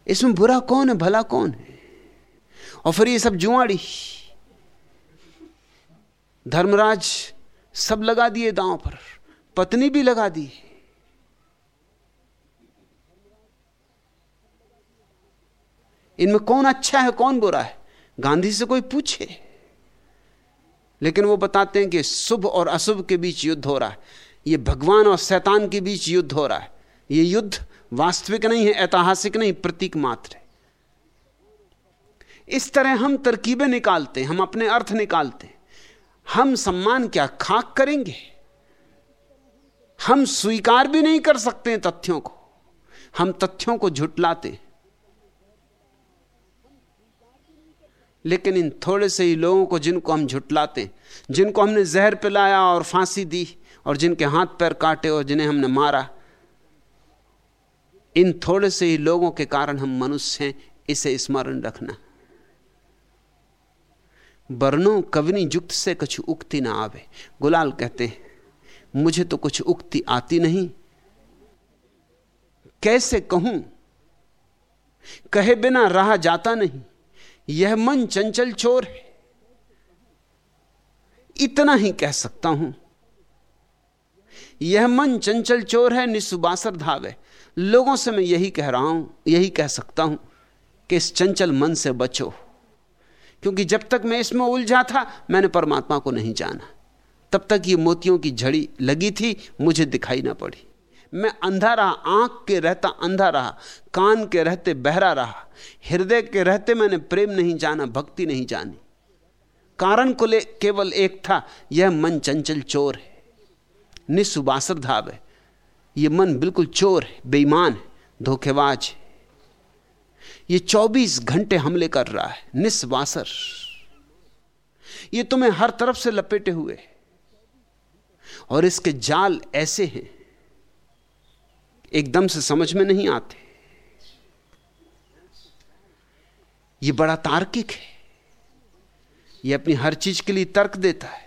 इसमें बुरा कौन है, भला कौन है? और फिर ये सब जुआड़ी। धर्मराज सब लगा दिए दांव पर, पत्नी भी लगा दी। इनमें कौन अच्छा है, कौन बुरा है? गांधी से कोई पूछे। लेकिन वो बताते हैं कि शुभ और अशुभ के बीच युद्ध हो रहा है। ये भगवान और शैतान के बीच युद्ध हो रहा है। ये युद्ध वास्तविक नहीं है, ऐतिहासिक नहीं, प्रतीक मात्र है। इस तरह हम तरकीबें निकालते हैं, हम अपने अर्थ निकालते हैं। हम सम्मान क्या खाक करेंगे? हम स्वीकार भी नहीं कर सकते तथ्यों को। हम तथ्यों को झुटलाते लेकिन इन थोड़े से ही लोगों को जिनको हम झुटलाते, जिनको हमने जहर पिलाया और फांसी दी, और जिनके हाथ पैर काटे और जिन्हें हमने मारा, इन थोड़े से ही लोगों के कारण हम मनुष्य हैं, इसे स्मरण रखना। वर्णों कवनी युक्त से कुछ उक्ति ना आवे। गुलाल कहते हैं, मुझे तो कुछ उक्ति आती नहीं। कैसे कहूँ? कहे बिना रहा जाता नहीं। यह मन चंचल चोर है। इतना ही कह सकता हूँ। यह मन चंचल चोर है निसुबासर धावे। लोगों से मैं यही कह रहा हूँ, यही कह सकता हूँ कि इस चंचल मन से बचो। क्योंकि जब तक मैं इसमें उलझा था, मैंने परमात्मा को नहीं जाना। तब तक ये मोतियों की झड़ी लगी थी, मुझे दिखाई ना पड़ी। मैं अंधा रहा, आँख के रहता अंधा रहा, कान के रहते बहरा रहा, हृदय के रहते मैंने प्रेम नहीं जाना, भक्ति नहीं जानी। कारण को ले केवल एक था, यह मन चंचल चोर है निसुबासर धाव है। ये मन बिल्कुल चोर है, बेईमान है, धोखेबाज है। ये 24 घंटे हमले कर रहा है निस्वासर ये तुम्हें हर तरफ़ से लपेटे हुए और इसके जाल ऐसे हैं एकदम से समझ में नहीं आते। ये बड़ा तार्किक है। ये अपनी हर चीज़ के लिए तर्क देता है।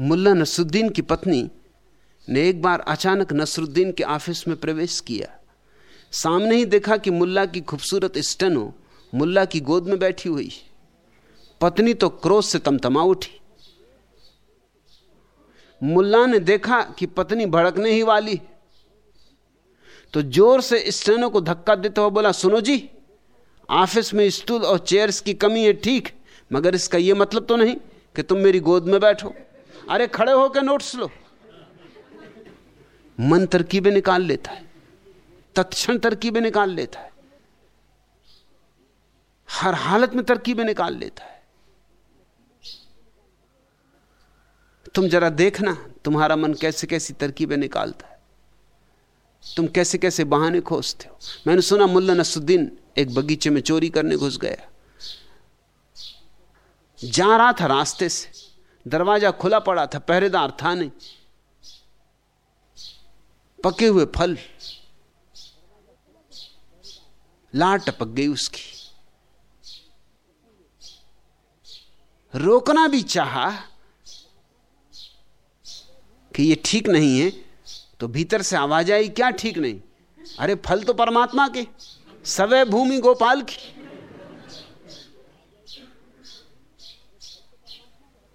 मुल्ला नसरुद्दीन की पत्नी ने एक बार अचानक नसरुद्दीन के ऑफ़िस में प्रवेश किया। सामने ही देखा कि मुल्ला की खूबसूरत स्टेनो मुल्ला की गोद में बैठी हुई पत्नी तो क्रोध से तमतमा उठी। मुल्ला ने देखा कि पत्नी भड़कने ही वाली। तो ज़ोर से स्टेनो को धक्का देते हुए बोला, सुनो जी, ऑफ़िस में स्टूल और चेयर्स की कमी है ठीक, मगर इसका यह मतलब तो नहीं कि तुम मेरी गोद में बैठो। अरे खड़े होकर नोट्स लो। मन तरकीबें निकाल लेता है, तत्क्षण तरकीबें निकाल लेता है, हर हालत में तरकीबें निकाल लेता है। तुम जरा देखना, तुम्हारा मन कैसे कैसी तरकीबें निकालता है। तुम कैसे कैसे बहाने खोजते हो। मैंने सुना मुल्ला नसुद्दीन एक बगीचे में चोरी करने घुस गया। जा रहा था रास्ते से। दरवाज़ा खुला पड़ा था, पहरेदार था नहीं। पके हुए फल। लाट टपक गई उसकी। रोकना भी चाहा कि ये ठीक नहीं है तो भीतर से आवाज़ आई, क्या ठीक नहीं? अरे फल तो परमात्मा के सवय भूमि गोपाल की।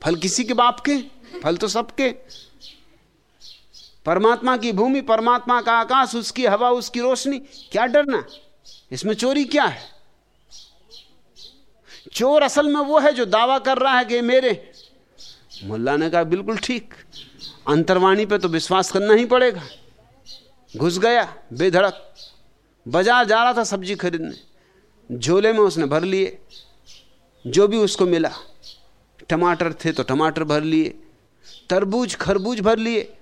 फल किसी के बाप के, फल तो सबके। परमात्मा की भूमि, परमात्मा का आकाश, उसकी हवा, उसकी रोशनी, क्या डरना? इसमें चोरी क्या है? चोर असल में वो है जो दावा कर रहा है कि मेरे। मुल्ला ने कहा, बिल्कुल ठीक। अंतर्वाणी पे तो विश्वास करना ही पड़ेगा। घुस गया, बेधड़क। बाज़ार जा रहा था सब्ज़ी खरीदने। झोले में उसने भर लिए। जो भी उसको मिला। टमाटर थे तो टमाटर भर लिए। तरबूज, खरबूज भर लिए।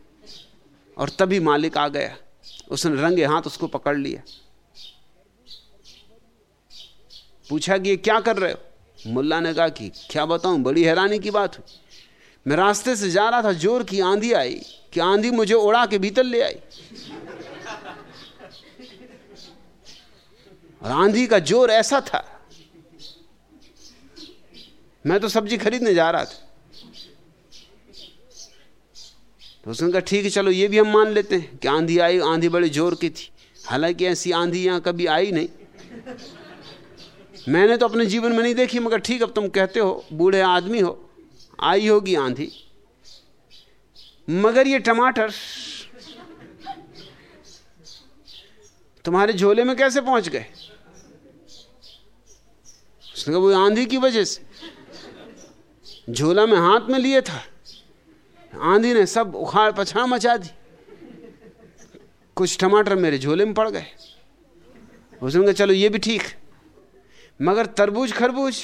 और तभी मालिक आ गया। उसने रंगे हाथ उसको पकड़ लिया पूछा कि ये क्या कर रहे हो? मुल्ला ने कहा कि क्या बताऊँ, बड़ी हैरानी की बात हुई। मैं रास्ते से जा रहा था, ज़ोर की आंधी आई कि आंधी मुझे उड़ा के भीतर ले आई। और आंधी का ज़ोर ऐसा था, मैं तो सब्ज़ी खरीदने जा रहा था। तो उसने कहा, ठीक है, चलो, ये भी हम मान लेते हैं कि आंधी आई, आंधी बड़े ज़ोर की थी। हालाँकि ऐसी आंधी यहाँ कभी आई नहीं। मैंने तो अपने जीवन में नहीं देखी, मगर ठीक, अब तुम कहते हो, बूढ़े आदमी हो। आई होगी आंधी। मगर ये टमाटर तुम्हारे झोले में कैसे पहुँच गए? उसने कहा, वो आंधी की वजह से। झोला में हाथ में लिए था। आंधी ने सब उखाड़ पछाड़ मचा दी। कुछ टमाटर मेरे झोले में पड़ गए। उसने कहा, चलो ये भी ठीक। मगर तरबूज, खरबूज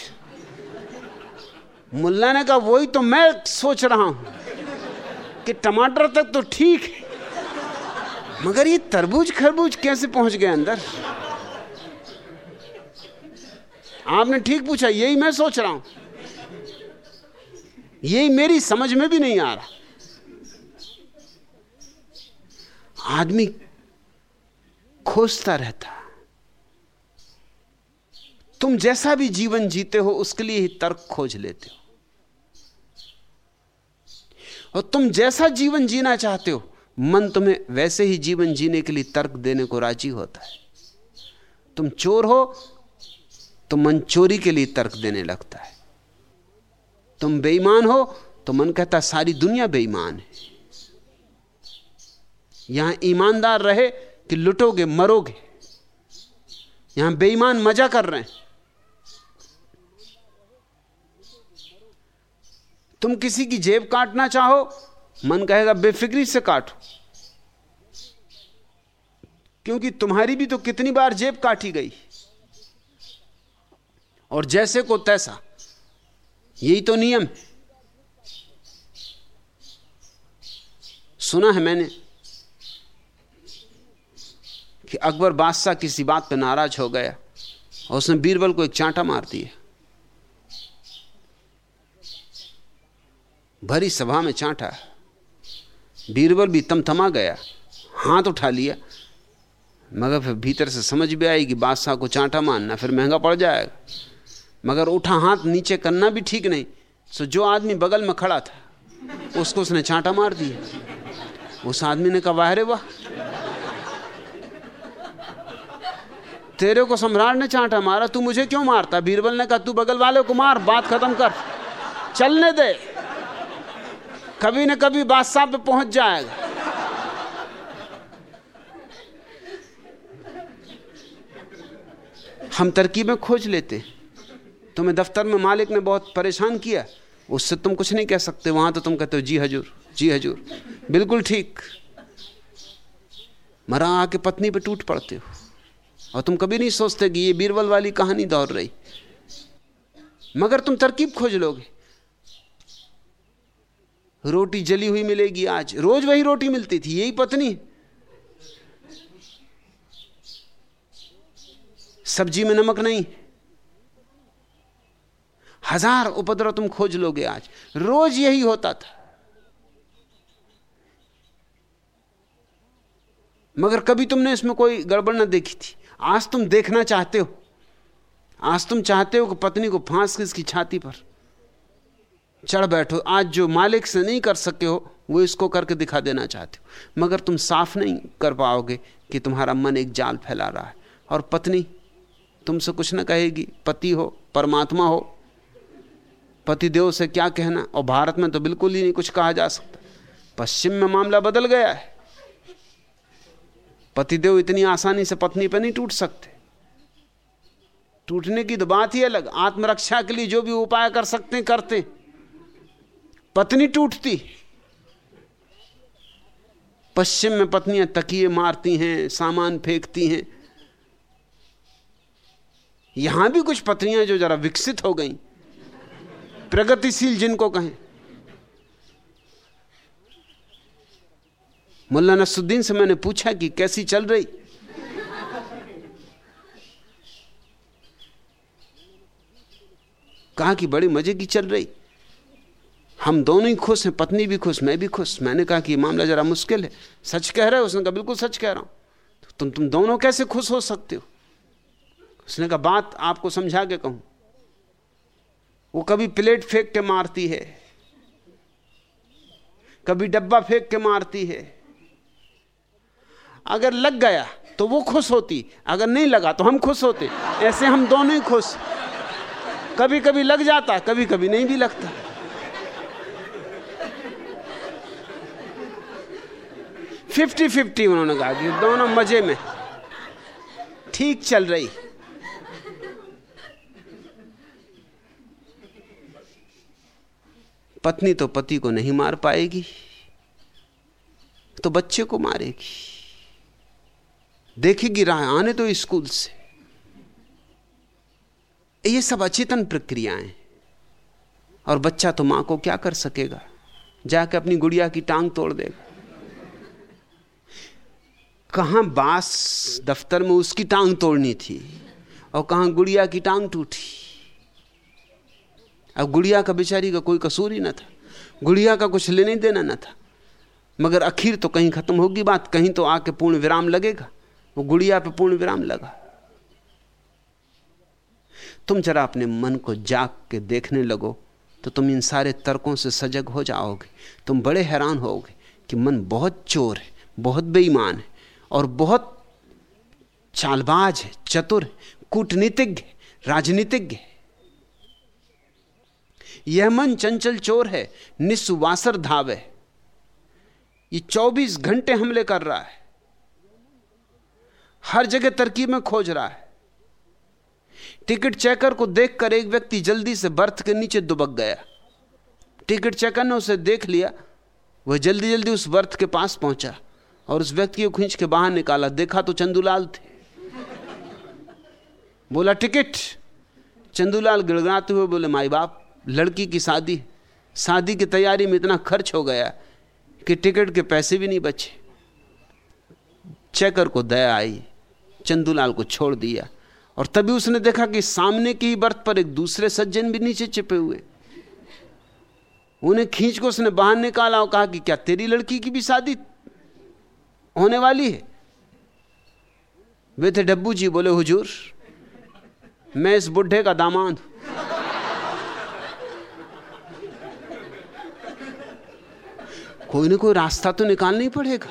मुल्ला ने कहा, वही तो मैं सोच रहा हूँ कि टमाटर तक तो ठीक है, मगर ये तरबूज खरबूज कैसे पहुँच गए अंदर? आपने ठीक पूछा, यही मैं सोच रहा हूँ। यही मेरी समझ में भी नहीं आ रहा। आदमी खोजता रहता, तुम जैसा भी जीवन जीते हो, उसके लिए ही तर्क खोज लेते हो। और तुम जैसा जीवन जीना चाहते हो, मन तुम्हें वैसे ही जीवन जीने के लिए तर्क देने को राज़ी होता है। तुम चोर हो तो मन चोरी के लिए तर्क देने लगता है। तुम बेईमान हो तो मन कहता सारी दुनिया बेईमान है। यहाँ ईमानदार रहे कि लुटोगे, मरोगे। यहाँ बेईमान मज़ा कर रहे हैं। तुम किसी की जेब काटना चाहो, मन कहेगा, बेफिक्री से काटो। क्योंकि तुम्हारी भी तो कितनी बार जेब काटी गई। और जैसे को तैसा। यही तो नियम है। सुना है मैंने कि अकबर बादशाह किसी बात पर नाराज़ हो गया और उसने बीरबल को एक चांटा मार दिया। भरी सभा में चांटा बीरबल भी तमतमा गया, हाथ उठा लिया। मगर फिर भीतर से समझ भी आई कि बादशाह को चांटा मारना फिर महँगा पड़ जाएगा। मगर उठा हाथ नीचे करना भी ठीक नहीं सो जो आदमी बगल में खड़ा था, उसको उसने चांटा मार दिया। उस आदमी ने कहा वाहरे वाह, तेरे को सम्राट ने चांटा मारा, तू मुझे क्यों मारता? बीरबल ने कहा, तू बगल वाले को मार, बात खत्म कर, चलने दे। कभी न कभी बादशाह पे पहुँच जाएगा। हम तरकीबें खोज लेते। तुम्हें दफ्तर में मालिक ने बहुत परेशान किया। उससे तुम कुछ नहीं कह सकते। वहाँ तो तुम कहते हो, जी हजूर जी हजूर, बिल्कुल ठीक। मरा आके पत्नी पे टूट पड़ते हो। और तुम कभी नहीं सोचते कि ये बीरबल वाली कहानी दौड़ रही। मगर तुम तरकीब खोज लोगे। रोटी जली हुई मिलेगी आज। रोज वही रोटी मिलती थी, यही पत्नी। सब्ज़ी में नमक नहीं। हज़ार उपद्रव तुम खोज लोगे आज। रोज यही होता था। मगर कभी तुमने इसमें कोई गड़बड़ ना देखी थी। आज तुम देखना चाहते हो। आज तुम चाहते हो कि पत्नी को फांस किसकी छाती पर। चढ़ बैठो। आज जो मालिक से नहीं कर सके हो, वो इसको करके दिखा देना चाहते हो। मगर तुम साफ़ नहीं कर पाओगे कि तुम्हारा मन एक जाल फैला रहा है। और पत्नी, तुमसे कुछ ना कहेगी, पति हो, परमात्मा हो, पतिदेव से क्या कहना? और भारत में तो बिल्कुल ही नहीं कुछ कहा जा सकता। पश्चिम में मामला बदल गया है। पतिदेव इतनी आसानी से पत्नी पर नहीं टूट सकते। टूटने की तो बात ही अलग। आत्मरक्षा के लिए जो भी उपाय कर सकते हैं, करते पत्नी टूटती। पश्चिम में पत्नियाँ तकिए मारती हैं, सामान फेंकती हैं। यहाँ भी कुछ पत्नियाँ जो जरा विकसित हो गई। प्रगतिशील जिनको कहें। मुल्ला नसुद्दीन से मैंने पूछा कि कैसी चल रही? कहा कि बड़ी मज़े की चल रही। हम दोनों ही खुश हैं, पत्नी भी खुश, मैं भी खुश। मैंने कहा कि ये मामला जरा मुश्किल है। सच कह रहे हो? उसने कहा, बिल्कुल सच कह रहा हूँ। तो तुम तुम दोनों कैसे खुश हो सकते हो? उसने कहा, बात आपको समझा के कहूँ। वो कभी प्लेट फेंक के मारती है, कभी डब्बा फेंक के मारती है। अगर लग गया तो वो खुश होती, अगर नहीं लगा तो हम खुश होते। ऐसे हम दोनों ही खुश। कभी कभी लग जाता कभी कभी नहीं भी लगता। फिफ्टी फिफ्टी उन्होंने कहा कि दोनों मज़े में। ठीक चल रही। पत्नी तो पति को नहीं मार पाएगी तो बच्चे को मारेगी। देखेगी राह आने तो स्कूल से। ये सब अचेतन प्रक्रियाएँ। और बच्चा तो माँ को क्या कर सकेगा? जाके अपनी गुड़िया की टांग तोड़ देगा। कहाँ बास दफ्तर में उसकी टांग तोड़नी थी और कहाँ गुड़िया की टांग टूटी। अब गुड़िया का बेचारी का कोई कसूर ही ना था। गुड़िया का कुछ लेने देना ना था। मगर आखिर तो कहीं खत्म होगी बात, कहीं तो आके पूर्ण विराम लगेगा। वो गुड़िया पे पूर्ण विराम लगा। तुम जरा अपने मन को जाग के देखने लगो तो तुम इन सारे तर्कों से सजग हो जाओगे। तुम बड़े हैरान होगे कि मन बहुत चोर है, बहुत बेईमान है। और बहुत चालबाज है, चतुर है, कूटनीतिज्ञ राजनीतिज्ञ है। यह मन चंचल चोर है, निस्वासर धाव है। ये 24 घंटे हमले कर रहा है। हर जगह तरकीब में खोज रहा है। टिकट चेकर को देखकर एक व्यक्ति जल्दी से बर्थ के नीचे दुबक गया। टिकट चेकर ने उसे देख लिया, वह जल्दी जल्दी उस बर्थ के पास पहुँचा। और उस व्यक्ति को खींच के बाहर निकाला। देखा तो चंदूलाल थे। बोला, टिकट। चंदूलाल गिड़गड़ाते हुए बोले, माई बाप, लड़की की शादी शादी की तैयारी में इतना खर्च हो गया कि टिकट के पैसे भी नहीं बचे। चेकर को दया आई, चंदूलाल को छोड़ दिया। और तभी उसने देखा कि सामने की बर्थ पर एक दूसरे सज्जन भी नीचे चिपे हुए। उन्हें खींच को उसने बाहर निकाला और कहा कि, क्या तेरी लड़की की भी शादी होने वाली है। वे थे डब्बू जी, बोले, हुजूर, मैं इस बुढ़े का दामाद कोई ना कोई रास्ता तो निकालना ही पड़ेगा।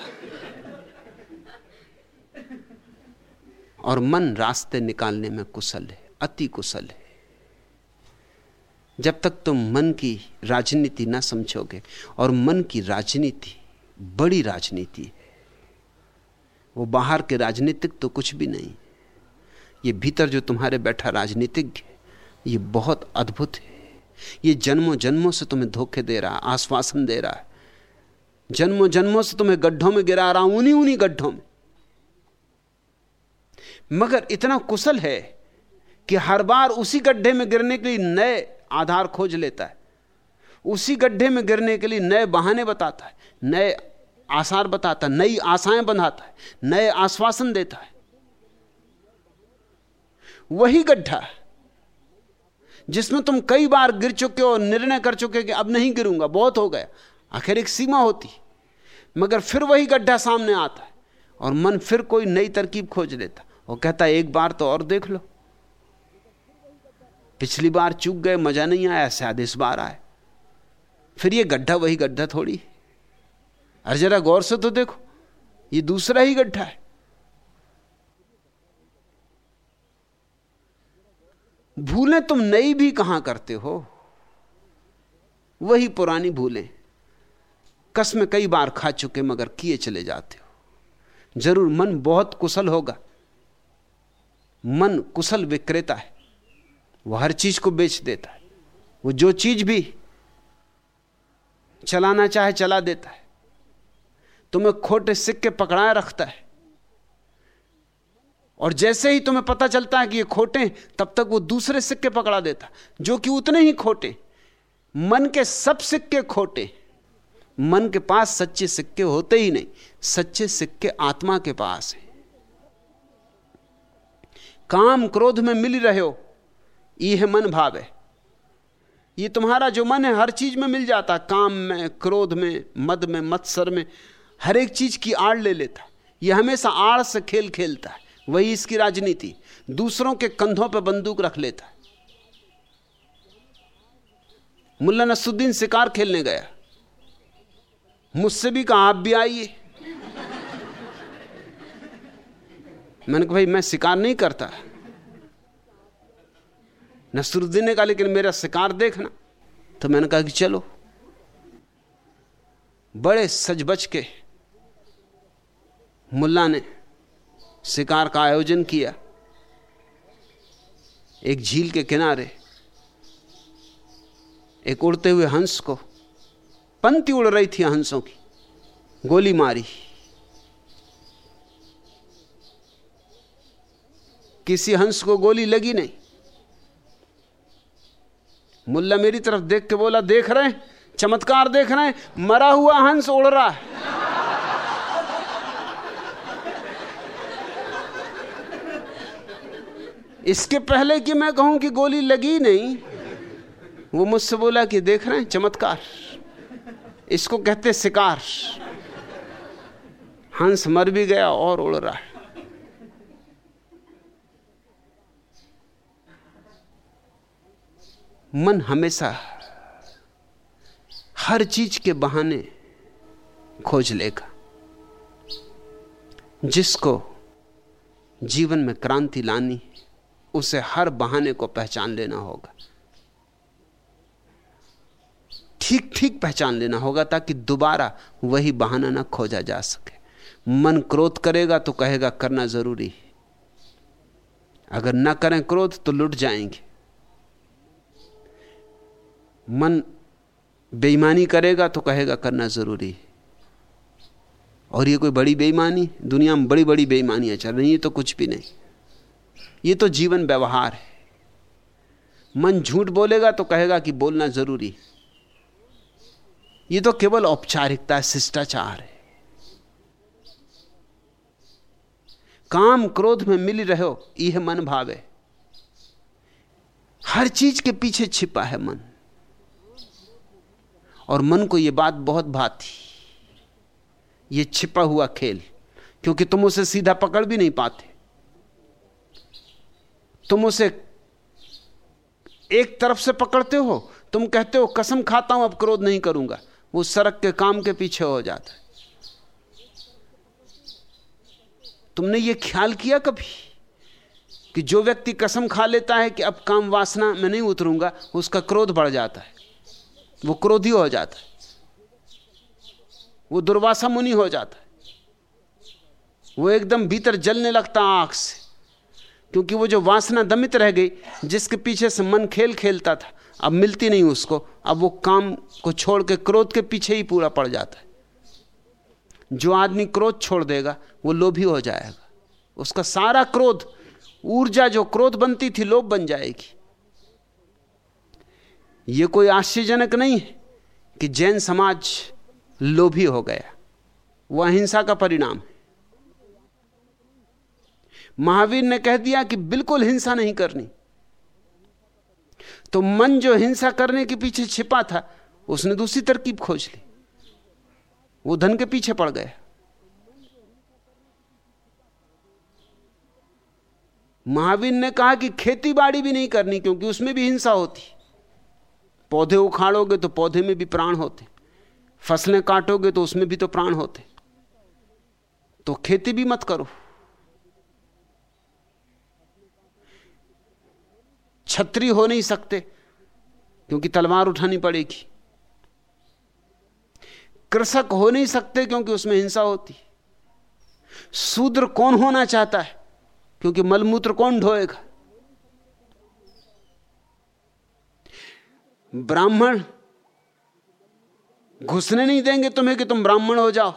और मन रास्ते निकालने में कुशल है, अति कुशल है। जब तक तुम मन की राजनीति ना समझोगे, और मन की राजनीति, बड़ी राजनीति है वो बाहर के राजनीतिक तो कुछ भी नहीं। ये भीतर जो तुम्हारे बैठा राजनीतिज्ञ है, ये बहुत अद्भुत है। ये जन्मों जन्मों से तुम्हें धोखे दे रहा है आश्वासन दे रहा है। जन्मों जन्मों से तुम्हें गड्ढों में गिरा रहा हूँ उन्हीं उन्हीं गड्ढों में। मगर इतना कुशल है कि हर बार उसी गड्ढे में गिरने के लिए नए आधार खोज लेता है। उसी गड्ढे में गिरने के लिए नए बहाने बताता है, नए आसार बताता है, नई आशाएँ बनाता है, नए आश्वासन देता है। वही गड्ढा जिसमें तुम कई बार गिर चुके हो निर्णय कर चुके कि अब नहीं गिरूँगा, बहुत हो गया। आखिर एक सीमा होती मगर फिर वही गड्ढा सामने आता है और मन फिर कोई नई तरकीब खोज लेता और कहता एक बार तो और देख लो। पिछली बार चूक गए, मज़ा नहीं आया, शायद इस बार आए। फिर ये गड्ढा, वही गड्ढा थोड़ी अरे जरा गौर से तो देखो, ये दूसरा ही गड्ढा है। भूलें तुम नई भी कहाँ करते हो? वही पुरानी भूलें कसम कई बार खा चुके मगर किए चले जाते हो। ज़रूर मन बहुत कुशल होगा, मन कुशल विक्रेता है, वो हर चीज़ को बेच देता है, वो जो चीज़ भी चलाना चाहे चला देता है। तुम्हें खोटे सिक्के पकड़ाए रखता है। और जैसे ही तुम्हें पता चलता है कि ये खोटे तब तक वो दूसरे सिक्के पकड़ा देता। जो कि उतने ही खोटे मन के सब सिक्के खोटे मन के पास सच्चे सिक्के होते ही नहीं। सच्चे सिक्के आत्मा के पास है। काम क्रोध में मिल रहे हो, यह मन भाव है। ये तुम्हारा जो मन है, हर चीज़ में मिल जाता काम में, क्रोध में, मद में, मत्सर में। हर एक चीज़ की आड़ ले लेता है। यह हमेशा आड़ से खेल खेलता है। वही इसकी राजनीति। दूसरों के कंधों पर बंदूक रख लेता है। मुल्ला नसुद्दीन शिकार खेलने गया। मुझसे भी कहा, आप भी आइए। मैंने कहा, भाई, मैं शिकार नहीं करता। नसरुद्दीन ने कहा, लेकिन मेरा शिकार देखना। तो मैंने कहा कि, चलो। बड़े सज सजबच के मुल्ला ने शिकार का आयोजन किया। एक झील के किनारे एक उड़ते हुए हंस को पंक्ति उड़ रही थी हंसों की, गोली मारी। किसी हंस को गोली लगी नहीं। मुल्ला मेरी तरफ़ देख के बोला, देख रहे हैं, चमत्कार देख रहे हैं, मरा हुआ हंस उड़ रहा है। इसके पहले कि मैं कहूँ कि गोली लगी नहीं, वो मुझसे बोला कि देख रहे हैं, चमत्कार। इसको कहते शिकार। हंस मर भी गया और उड़ रहा है। मन हमेशा हर चीज़ के बहाने खोज लेगा, जिसको जीवन में क्रांति लानी उसे हर बहाने को पहचान लेना होगा। ठीक ठीक पहचान लेना होगा ताकि दोबारा वही बहाना ना खोजा जा सके। मन क्रोध करेगा तो कहेगा, करना ज़रूरी है। अगर ना करें क्रोध तो लुट जाएँगे। मन बेईमानी करेगा तो कहेगा, करना ज़रूरी है। और ये कोई बड़ी बेईमानी? दुनिया में बड़ी बड़ी बेईमानियाँ चल रही है तो कुछ भी नहीं। ये तो जीवन व्यवहार है। मन झूठ बोलेगा तो कहेगा कि बोलना ज़रूरी ये तो केवल औपचारिकता, शिष्टाचार है। काम क्रोध में मिली रहो यह मन भावे। हर चीज़ के पीछे छिपा है मन। और मन को यह बात बहुत भाती। ये छिपा हुआ खेल, क्योंकि तुम उसे सीधा पकड़ भी नहीं पाते। तुम उसे एक तरफ़ से पकड़ते हो, तुम कहते हो, कसम खाता हूँ, अब क्रोध नहीं करूँगा। वो सड़क के काम के पीछे हो जाता है। तुमने ये ख्याल किया कभी? कि जो व्यक्ति कसम खा लेता है कि अब काम वासना में नहीं उतरूँगा, उसका क्रोध बढ़ जाता है। वो क्रोधी हो जाता है। वो दुर्वासा मुनि हो जाता है। वो एकदम भीतर जलने लगता आँख से। क्योंकि वो जो वासना दमित रह गई, जिसके पीछे से मन खेल खेलता था, अब मिलती नहीं उसको, अब वो काम को छोड़ के क्रोध के पीछे ही पूरा पड़ जाता है। जो आदमी क्रोध छोड़ देगा, वो लोभी हो जाएगा। उसका सारा क्रोध, ऊर्जा जो क्रोध बनती थी, लोभ बन जाएगी। ये कोई आश्चर्यजनक नहीं है कि जैन समाज लोभी हो गया। वह अहिंसा का परिणाम है। महावीर ने कह दिया कि बिल्कुल हिंसा नहीं करनी। तो मन जो हिंसा करने के पीछे छिपा था, उसने दूसरी तरकीब खोज ली। वो धन के पीछे पड़ गया। महावीर ने कहा कि खेती बाड़ी भी नहीं करनी, क्योंकि उसमें भी हिंसा होती। पौधे उखाड़ोगे तो पौधे में भी प्राण होते। फ़सलें काटोगे तो उसमें भी तो प्राण होते। तो खेती भी मत करो। छत्री हो नहीं सकते, क्योंकि तलवार उठानी पड़ेगी। कृषक हो नहीं सकते क्योंकि उसमें हिंसा होती। शूद्र कौन होना चाहता है, क्योंकि मलमूत्र कौन ढोएगा? ब्राह्मण, घुसने नहीं देंगे तुम्हें कि तुम ब्राह्मण हो जाओ।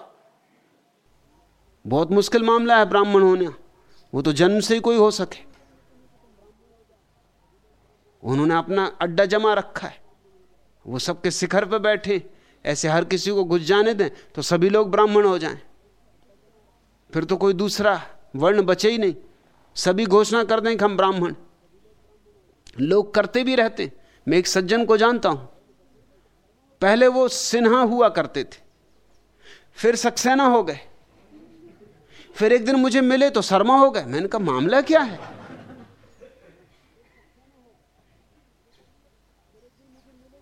बहुत मुश्किल मामला है ब्राह्मण होना, वो तो जन्म से ही कोई हो सके। उन्होंने अपना अड्डा जमा रखा है। वो सबके शिखर पर बैठे, ऐसे हर किसी को घुस जाने दें तो सभी लोग ब्राह्मण हो जाएँ। फिर तो कोई दूसरा वर्ण बचे ही नहीं। सभी घोषणा कर दें कि हम ब्राह्मण। लोग करते भी रहते मैं एक सज्जन को जानता हूँ। पहले वो सिन्हा हुआ करते थे। फिर सक्सेना हो गए। फिर एक दिन मुझे मिले तो शर्मा हो गए। मैंने कहा, मामला क्या है?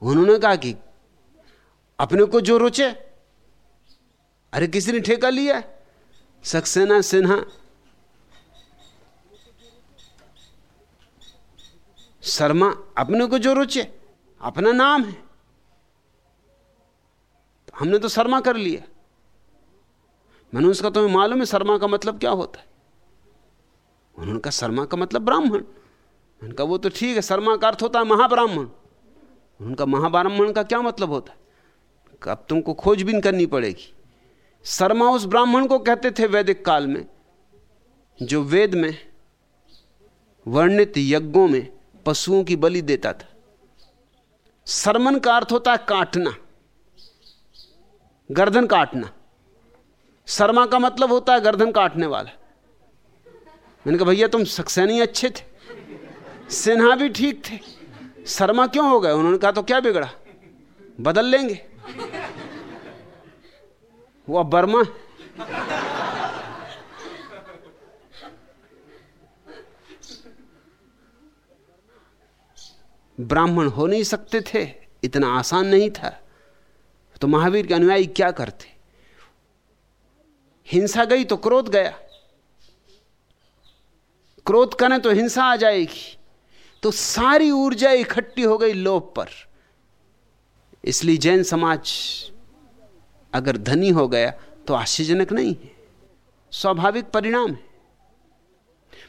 उन्होंने कहा कि अपने को जो रुचे, अरे किसी ने ठेका लिया? सक्सेना सिन्हा, शर्मा अपने को जो रुचे, अपना नाम है। तो हमने तो शर्मा कर लिया। मैंने उसका तुम्हें मालूम है शर्मा का मतलब क्या होता है? उन्होंने कहा, शर्मा का मतलब ब्राह्मण। मैंने कहा, वो तो ठीक है, शर्मा का अर्थ होता है महाब्राह्मण। उनका महाब्राह्मण का क्या मतलब होता है? अब तुमको खोजबीन करनी पड़ेगी। शर्मा उस ब्राह्मण को कहते थे वैदिक काल में, जो वेद में वर्णित यज्ञों में पशुओं की बलि देता था। सरमन का अर्थ होता है काटना, गर्दन काटना। शर्मा का मतलब होता है गर्दन काटने वाला। मैंने कहा, भैया, तुम सक्सेनी अच्छे थे, सिन्हा भी ठीक थे। शर्मा क्यों हो गए? उन्होंने कहा तो क्या बिगड़ा? बदल लेंगे। वो अब बर्मा ब्राह्मण हो नहीं सकते थे, इतना आसान नहीं था। तो महावीर के अनुयायी क्या करते? हिंसा गई तो क्रोध गया। क्रोध करें तो हिंसा आ जाएगी। तो सारी ऊर्जा इकट्ठी हो गई लोभ पर। इसलिए जैन समाज अगर धनी हो गया तो आश्चर्यजनक नहीं है, स्वाभाविक परिणाम है।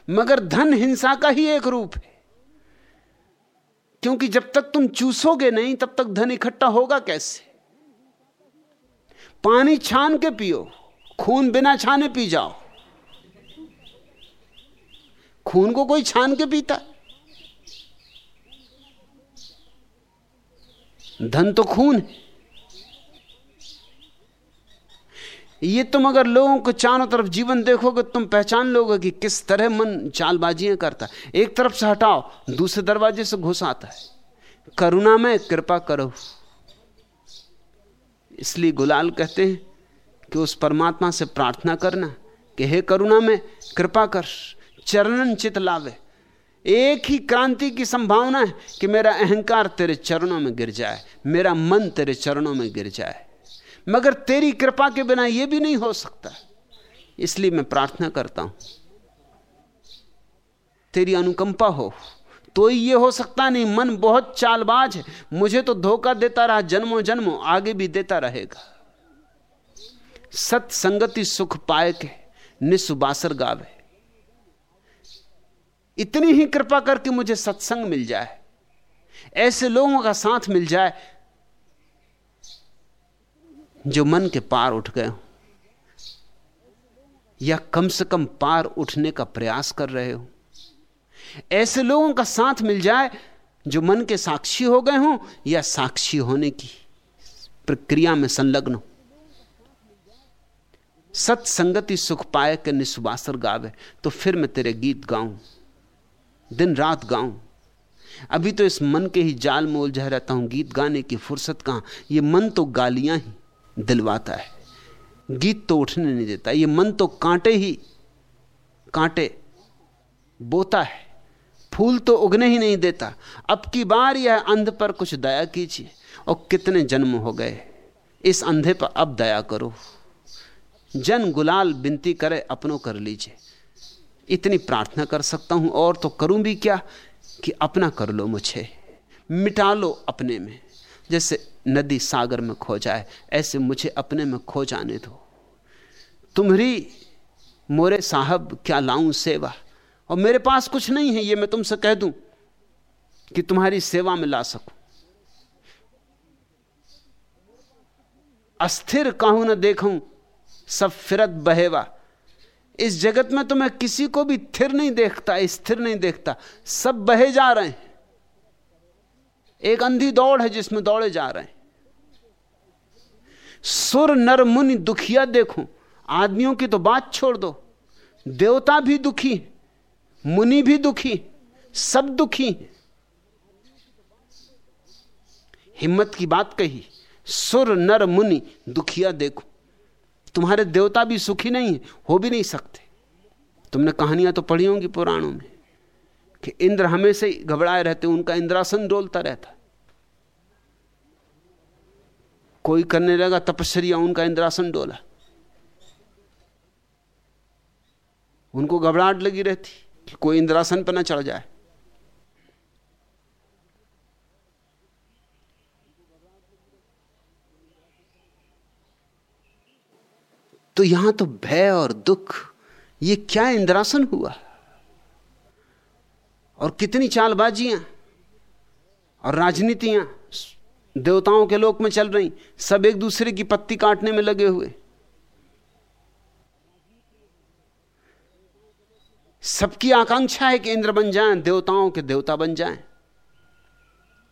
मगर धन हिंसा का ही एक रूप है। क्योंकि जब तक तुम चूसोगे नहीं, तब तक धन इकट्ठा होगा कैसे? पानी छान के पियो, खून बिना छाने पी जाओ। खून को कोई छान के पीता धन तो खून है। ये तुम अगर लोगों को चारों तरफ़ जीवन देखोगे, तुम पहचान लोगे कि किस तरह मन चालबाजियाँ करता है। एक तरफ़ से हटाओ, दूसरे दरवाजे से घुस आता है। करुणा में कृपा करो। इसलिए गुलाल कहते हैं कि उस परमात्मा से प्रार्थना करना कि हे करुणा में कृपा कर, चरणन चित लावे। एक ही क्रांति की संभावना है कि मेरा अहंकार तेरे चरणों में गिर जाए, मेरा मन तेरे चरणों में गिर जाए। मगर तेरी कृपा के बिना यह भी नहीं हो सकता। इसलिए मैं प्रार्थना करता हूँ, तेरी अनुकंपा हो तो ये हो सकता नहीं, मन बहुत चालबाज है। मुझे तो धोखा देता रहा जन्मों जन्मों आगे भी देता रहेगा। सत्संगति सुख पाए के निसुबासर गावे। इतनी ही कृपा करके मुझे सत्संग मिल जाए। ऐसे लोगों का साथ मिल जाए जो मन के पार उठ गए हो, या कम से कम पार उठने का प्रयास कर रहे हो। ऐसे लोगों का साथ मिल जाए जो मन के साक्षी हो गए हों, या साक्षी होने की प्रक्रिया में संलग्न हो। सत्संगति सुख पाए के निसुबासर गावे तो फिर मैं तेरे गीत गाऊं। दिन रात गाऊं। अभी तो इस मन के ही जाल में उलझा रहता हूँ। गीत गाने की फुर्सत कहाँ? ये मन तो गालियाँ ही दिलवाता है। गीत तो उठने नहीं देता। ये मन तो कांटे ही कांटे बोता है। फूल तो उगने ही नहीं देता। अब की बार यह अंध पर कुछ दया कीजिए और कितने जन्म हो गए। इस अंधे पर अब दया करो। जन गुलाल बिनती करे अपनों कर लीजिए। इतनी प्रार्थना कर सकता हूँ, और तो करूँ भी क्या कि अपना कर लो मुझे, मिटा लो अपने में। जैसे नदी सागर में खो जाए, ऐसे मुझे अपने में खो जाने दो। तुम्हारी मोरे साहब क्या लाऊं सेवा? और मेरे पास कुछ नहीं है, ये मैं तुमसे कह दूँ कि तुम्हारी सेवा में ला सकूँ। अस्थिर कहूँ ना देखूँ, सब फिरत बहेवा। इस जगत में तो मैं किसी को भी थिर नहीं देखता स्थिर नहीं देखता। सब बहे जा रहे हैं। एक अंधी दौड़ है जिसमें दौड़े जा रहे हैं। सुर नर मुनि दुखिया देखो। आदमियों की तो बात छोड़ दो। देवता भी दुखी मुनि भी दुखी सब दुखी हिम्मत की बात कही, सुर नर मुनि दुखिया देखो। तुम्हारे देवता भी सुखी नहीं है, हो भी नहीं सकते। तुमने कहानियाँ तो पढ़ी होंगी पुराणों में कि इंद्र हमेशा ही घबराए रहते उनका इंद्रासन डोलता रहता कोई करने लगा, तपस्या, उनका इंद्रासन डोला। उनको घबराहट लगी रहती कि कोई इंद्रासन पर ना चढ़ जाए। तो यहाँ तो भय और दुख, ये क्या इंद्रासन हुआ? और कितनी चालबाजियाँ और राजनीतियाँ, देवताओं के लोक में चल रही, सब एक दूसरे की पत्ती काटने में लगे हुए। सबकी आकांक्षा है कि इंद्र बन जाएँ, देवताओं के देवता बन जाएँ।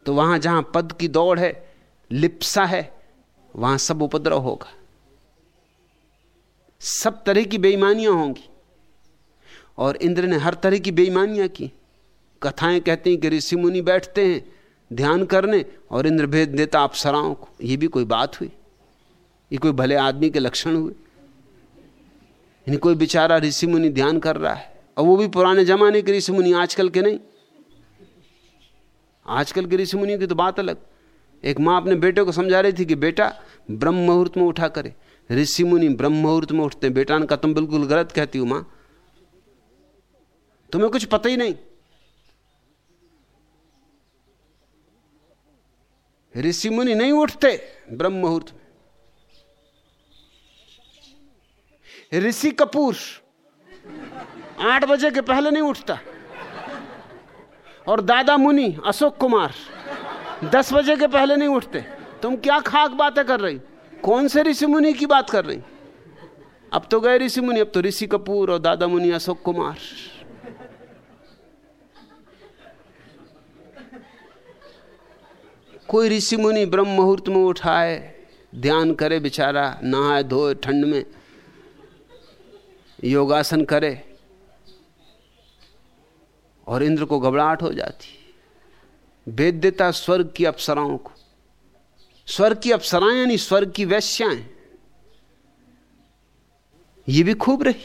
तो वहाँ जहाँ पद की दौड़ है, लिप्सा है, वहाँ सब उपद्रव होगा। सब तरह की बेईमानियाँ होंगी। और इंद्र ने हर तरह की बेईमानियाँ की। कथाएँ कहती हैं कि ऋषि मुनि बैठते हैं, ध्यान करने, और इंद्र भेद देता अप्सराओं को। ये भी कोई बात हुई? ये कोई भले आदमी के लक्षण हुए? यानी कोई बेचारा ऋषि मुनि ध्यान कर रहा है। और वो भी पुराने जमाने के ऋषि मुनि, आजकल के नहीं। आजकल के ऋषि मुनि की तो बात अलग। एक माँ अपने बेटे को समझा रही थी कि बेटा, ब्रह्म मुहूर्त में उठा करे। ऋषि मुनि ब्रह्म मुहूर्त में उठते बेटा का तुम बिल्कुल गलत कहती हो माँ। तुम्हें कुछ पता ही नहीं। ऋषि मुनि नहीं उठते ब्रह्म मुहूर्त में। ऋषि कपूर आठ बजे के पहले नहीं उठता। और दादा मुनि अशोक कुमार दस बजे के पहले नहीं उठते। तुम क्या खाक बातें कर रही कौन से ऋषि मुनि की बात कर रही? अब तो गए ऋषि मुनि, अब तो ऋषि कपूर और दादा मुनि अशोक कुमार। कोई ऋषि मुनि ब्रह्म मुहूर्त में उठाए, ध्यान करे बेचारा, नहाए धोए ठंड में, योगासन करे, और इंद्र को घबराहट हो जाती। भेद देता, स्वर्ग की अप्सराओं को। स्वर्ग की अप्सराएँ यानी स्वर्ग की वैश्याएँ। ये भी खूब रही।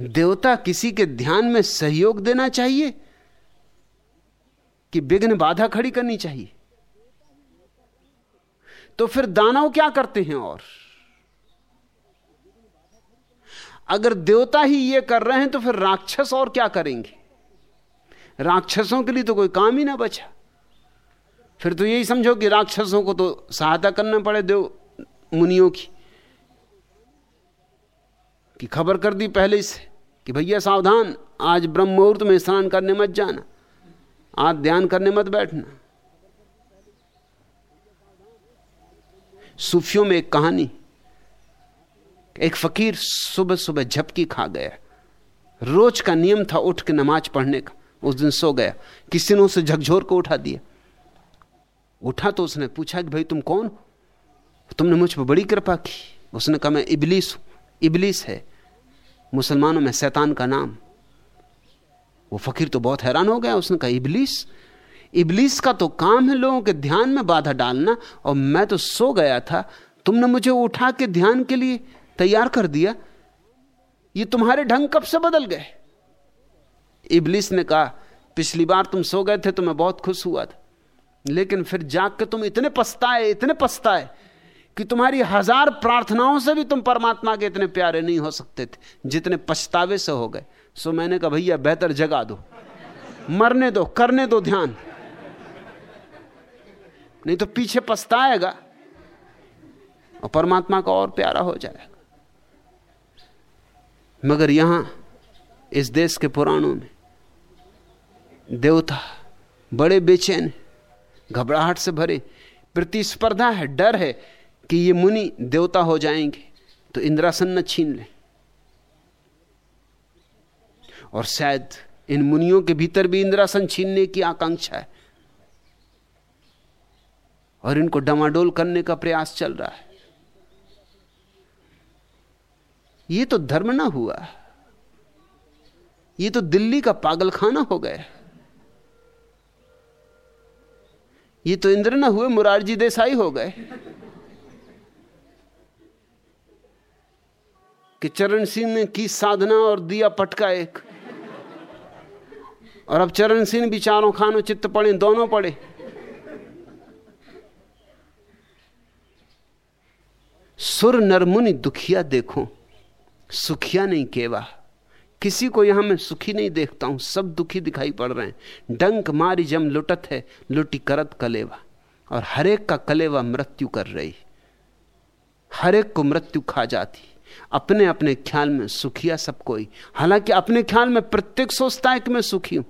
देवता किसी के ध्यान में सहयोग देना चाहिए कि विघ्न बाधा खड़ी करनी चाहिए। तो फिर दानव क्या करते हैं और? अगर देवता ही ये कर रहे हैं तो फिर राक्षस और क्या करेंगे? राक्षसों के लिए तो कोई काम ही ना बचा। फिर तो यही समझो कि राक्षसों को तो सहायता करना पड़े देव मुनियों की। कि खबर कर दी पहले से कि भैया सावधान, आज ब्रह्म मुहूर्त में स्नान करने मत जाना, आज ध्यान करने मत बैठना। सूफियों में एक कहानी, एक फकीर सुबह सुबह झपकी खा गया। रोज का नियम था उठ के नमाज़ पढ़ने का, उस दिन सो गया, किसी ने उसे झकझोर को उठा दिया। उठा तो उसने पूछा कि भाई तुम कौन हो? तुमने मुझ पर बड़ी कृपा की। उसने कहा, मैं इबलीस हूँ। इबलीस है। मुसलमानों में शैतान का नाम। वो फकीर तो बहुत हैरान हो गया। उसने कहा, इबलीस? इबलीस का तो काम है लोगों के ध्यान में बाधा डालना। और मैं तो सो गया था। तुमने मुझे उठा के ध्यान के लिए तैयार कर दिया। ये तुम्हारे ढंग कब से बदल गए? इबलीस ने कहा, पिछली बार तुम सो गए थे तो मैं बहुत खुश हुआ था। लेकिन फिर जाग के तुम इतने पछताए इतने पछताए कि तुम्हारी हज़ार प्रार्थनाओं से भी तुम परमात्मा के इतने प्यारे नहीं हो सकते थे, जितने पछतावे से हो गए। सो मैंने कहा, भैया, बेहतर जगा दो। मरने दो, करने दो ध्यान। नहीं तो पीछे पछताएगा और परमात्मा का और प्यारा हो जाएगा। मगर यहाँ, इस देश के पुराणों में देवता बड़े बेचैन घबराहट से भरे, प्रतिस्पर्धा है, डर है कि ये मुनि देवता हो जाएँगे तो इंद्रासन न छीन ले। और शायद इन मुनियों के भीतर भी इंद्रासन छीनने की आकांक्षा है। और इनको डमाडोल करने का प्रयास चल रहा है। ये तो धर्म ना हुआ। ये तो दिल्ली का पागलखाना हो गया। ये तो इंद्र ना हुए, मुरारजी देसाई हो गए। कि चरण सिंह ने की साधना और दिया पटका एक। और अब चरण सिंह भी चारों खानों चित्त पड़े, दोनों पड़े। सुर नरमुनि दुखिया देखो, सुखिया नहीं केवा। किसी को यहाँ मैं सुखी नहीं देखता हूँ, सब दुखी दिखाई पड़ रहे हैं। डंक मारी जम लुटत है, लुटी करत कलेवा। और हरेक का कलेवा मृत्यु कर रही। हरेक को मृत्यु खा जाती। अपने अपने ख्याल में सुखिया सब कोई। हालाँकि अपने ख्याल में प्रत्येक सोचता है कि मैं सुखी हूँ।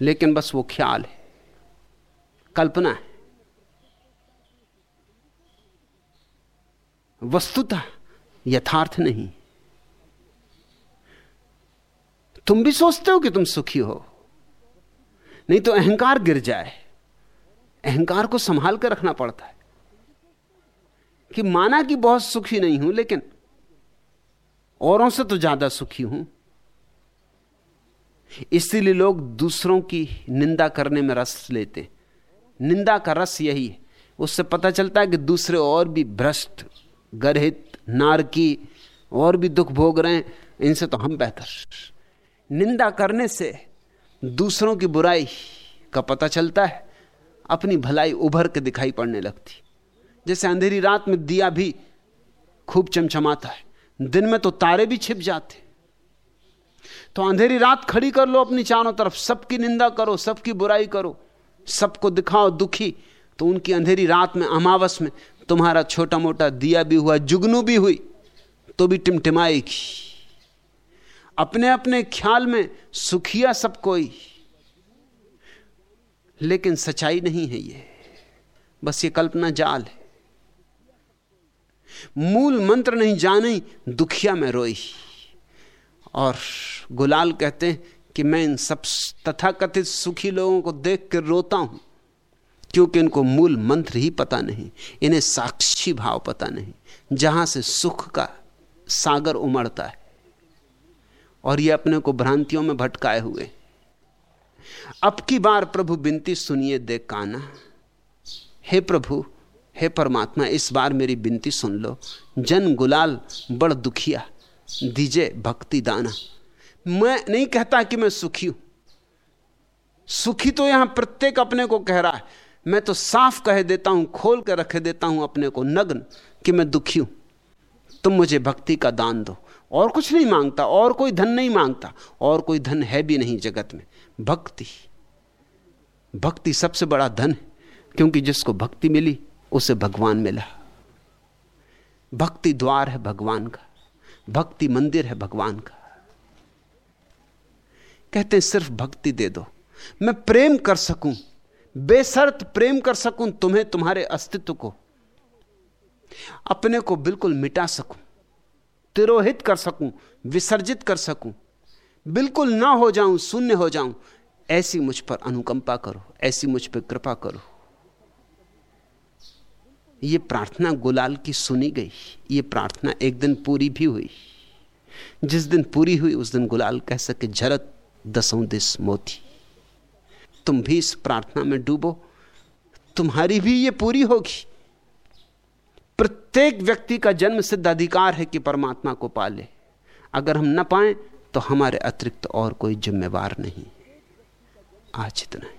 लेकिन बस वो ख्याल है। कल्पना है। वस्तुतः यथार्थ नहीं। तुम भी सोचते हो कि तुम सुखी हो। नहीं तो अहंकार गिर जाए। अहंकार को संभाल कर रखना पड़ता है। कि माना कि बहुत सुखी नहीं हूँ, लेकिन औरों से तो ज़्यादा सुखी हूँ। इसीलिए लोग दूसरों की निंदा करने में रस लेते निंदा का रस यही है। उससे पता चलता है कि दूसरे और भी भ्रष्ट, गर्हित, नारकी और भी दुख भोग रहे हैं। इनसे तो हम बेहतर निंदा करने से दूसरों की बुराई का पता चलता है, अपनी भलाई उभर के दिखाई पड़ने लगती। जैसे अंधेरी रात में दिया भी खूब चमचमाता है, दिन में तो तारे भी छिप जाते। तो अंधेरी रात खड़ी कर लो अपनी चारों तरफ़, सबकी निंदा करो, सबकी बुराई करो, सबको दिखाओ दुखी तो उनकी अंधेरी रात में, अमावस में तुम्हारा छोटा मोटा दिया भी हुआ, जुगनू भी हुई तो भी टिमटिमाएगी। अपने अपने ख्याल में सुखिया सब कोई। लेकिन सच्चाई नहीं है ये। बस ये कल्पना जाल है। मूल मंत्र नहीं जाने दुखिया में रोई। और गुलाल कहते हैं कि मैं इन सब तथाकथित सुखी लोगों को देख कर रोता हूँ, क्योंकि इनको मूल मंत्र ही पता नहीं, इन्हें साक्षी भाव पता नहीं, जहाँ से सुख का सागर उमड़ता है। और ये अपने को भ्रांतियों में भटकाए हुए। अब की बार प्रभु बिनती सुनिए दे काना। हे प्रभु, हे परमात्मा, इस बार मेरी बिनती सुन लो। जन गुलाल, बड़ दुखिया, दीजे भक्ति दाना। मैं नहीं कहता कि मैं सुखी हूँ। सुखी तो यहाँ प्रत्येक अपने को कह रहा है। मैं तो साफ़ कह देता हूँ, खोल कर रख देता हूँ अपने को नग्न कि मैं दुखी हूँ। तुम मुझे भक्ति का दान दो। और कुछ नहीं माँगता, और कोई धन नहीं माँगता, और कोई धन है भी नहीं जगत में। भक्ति। भक्ति सबसे बड़ा धन है, क्योंकि जिसको भक्ति मिली, उसे भगवान मिला। भक्ति द्वार है भगवान का, भक्ति मंदिर है भगवान का। कहते हैं, सिर्फ़ भक्ति दे दो। मैं प्रेम कर सकूँ, बेसर्त प्रेम कर सकूँ, तुम्हें तुम्हारे अस्तित्व को, अपने को बिल्कुल मिटा सकूँ। तिरोहित कर सकूँ, विसर्जित कर सकूँ। बिल्कुल ना हो जाऊँ, शून्य हो जाऊँ, ऐसी मुझ पर अनुकंपा करो, ऐसी मुझ पर कृपा करो। ये प्रार्थना गुलाल की सुनी गई, ये प्रार्थना एक दिन पूरी भी हुई। जिस दिन पूरी हुई, उस दिन गुलाल कह सके, झरत दसों दिस मोती, तुम भी इस प्रार्थना में डूबो, तुम्हारी भी ये पूरी होगी। प्रत्येक व्यक्ति का जन्म सिद्ध अधिकार है कि परमात्मा को पाले। अगर हम न पाए तो हमारे अतिरिक्त और कोई जिम्मेवार नहीं। आज इतना ही।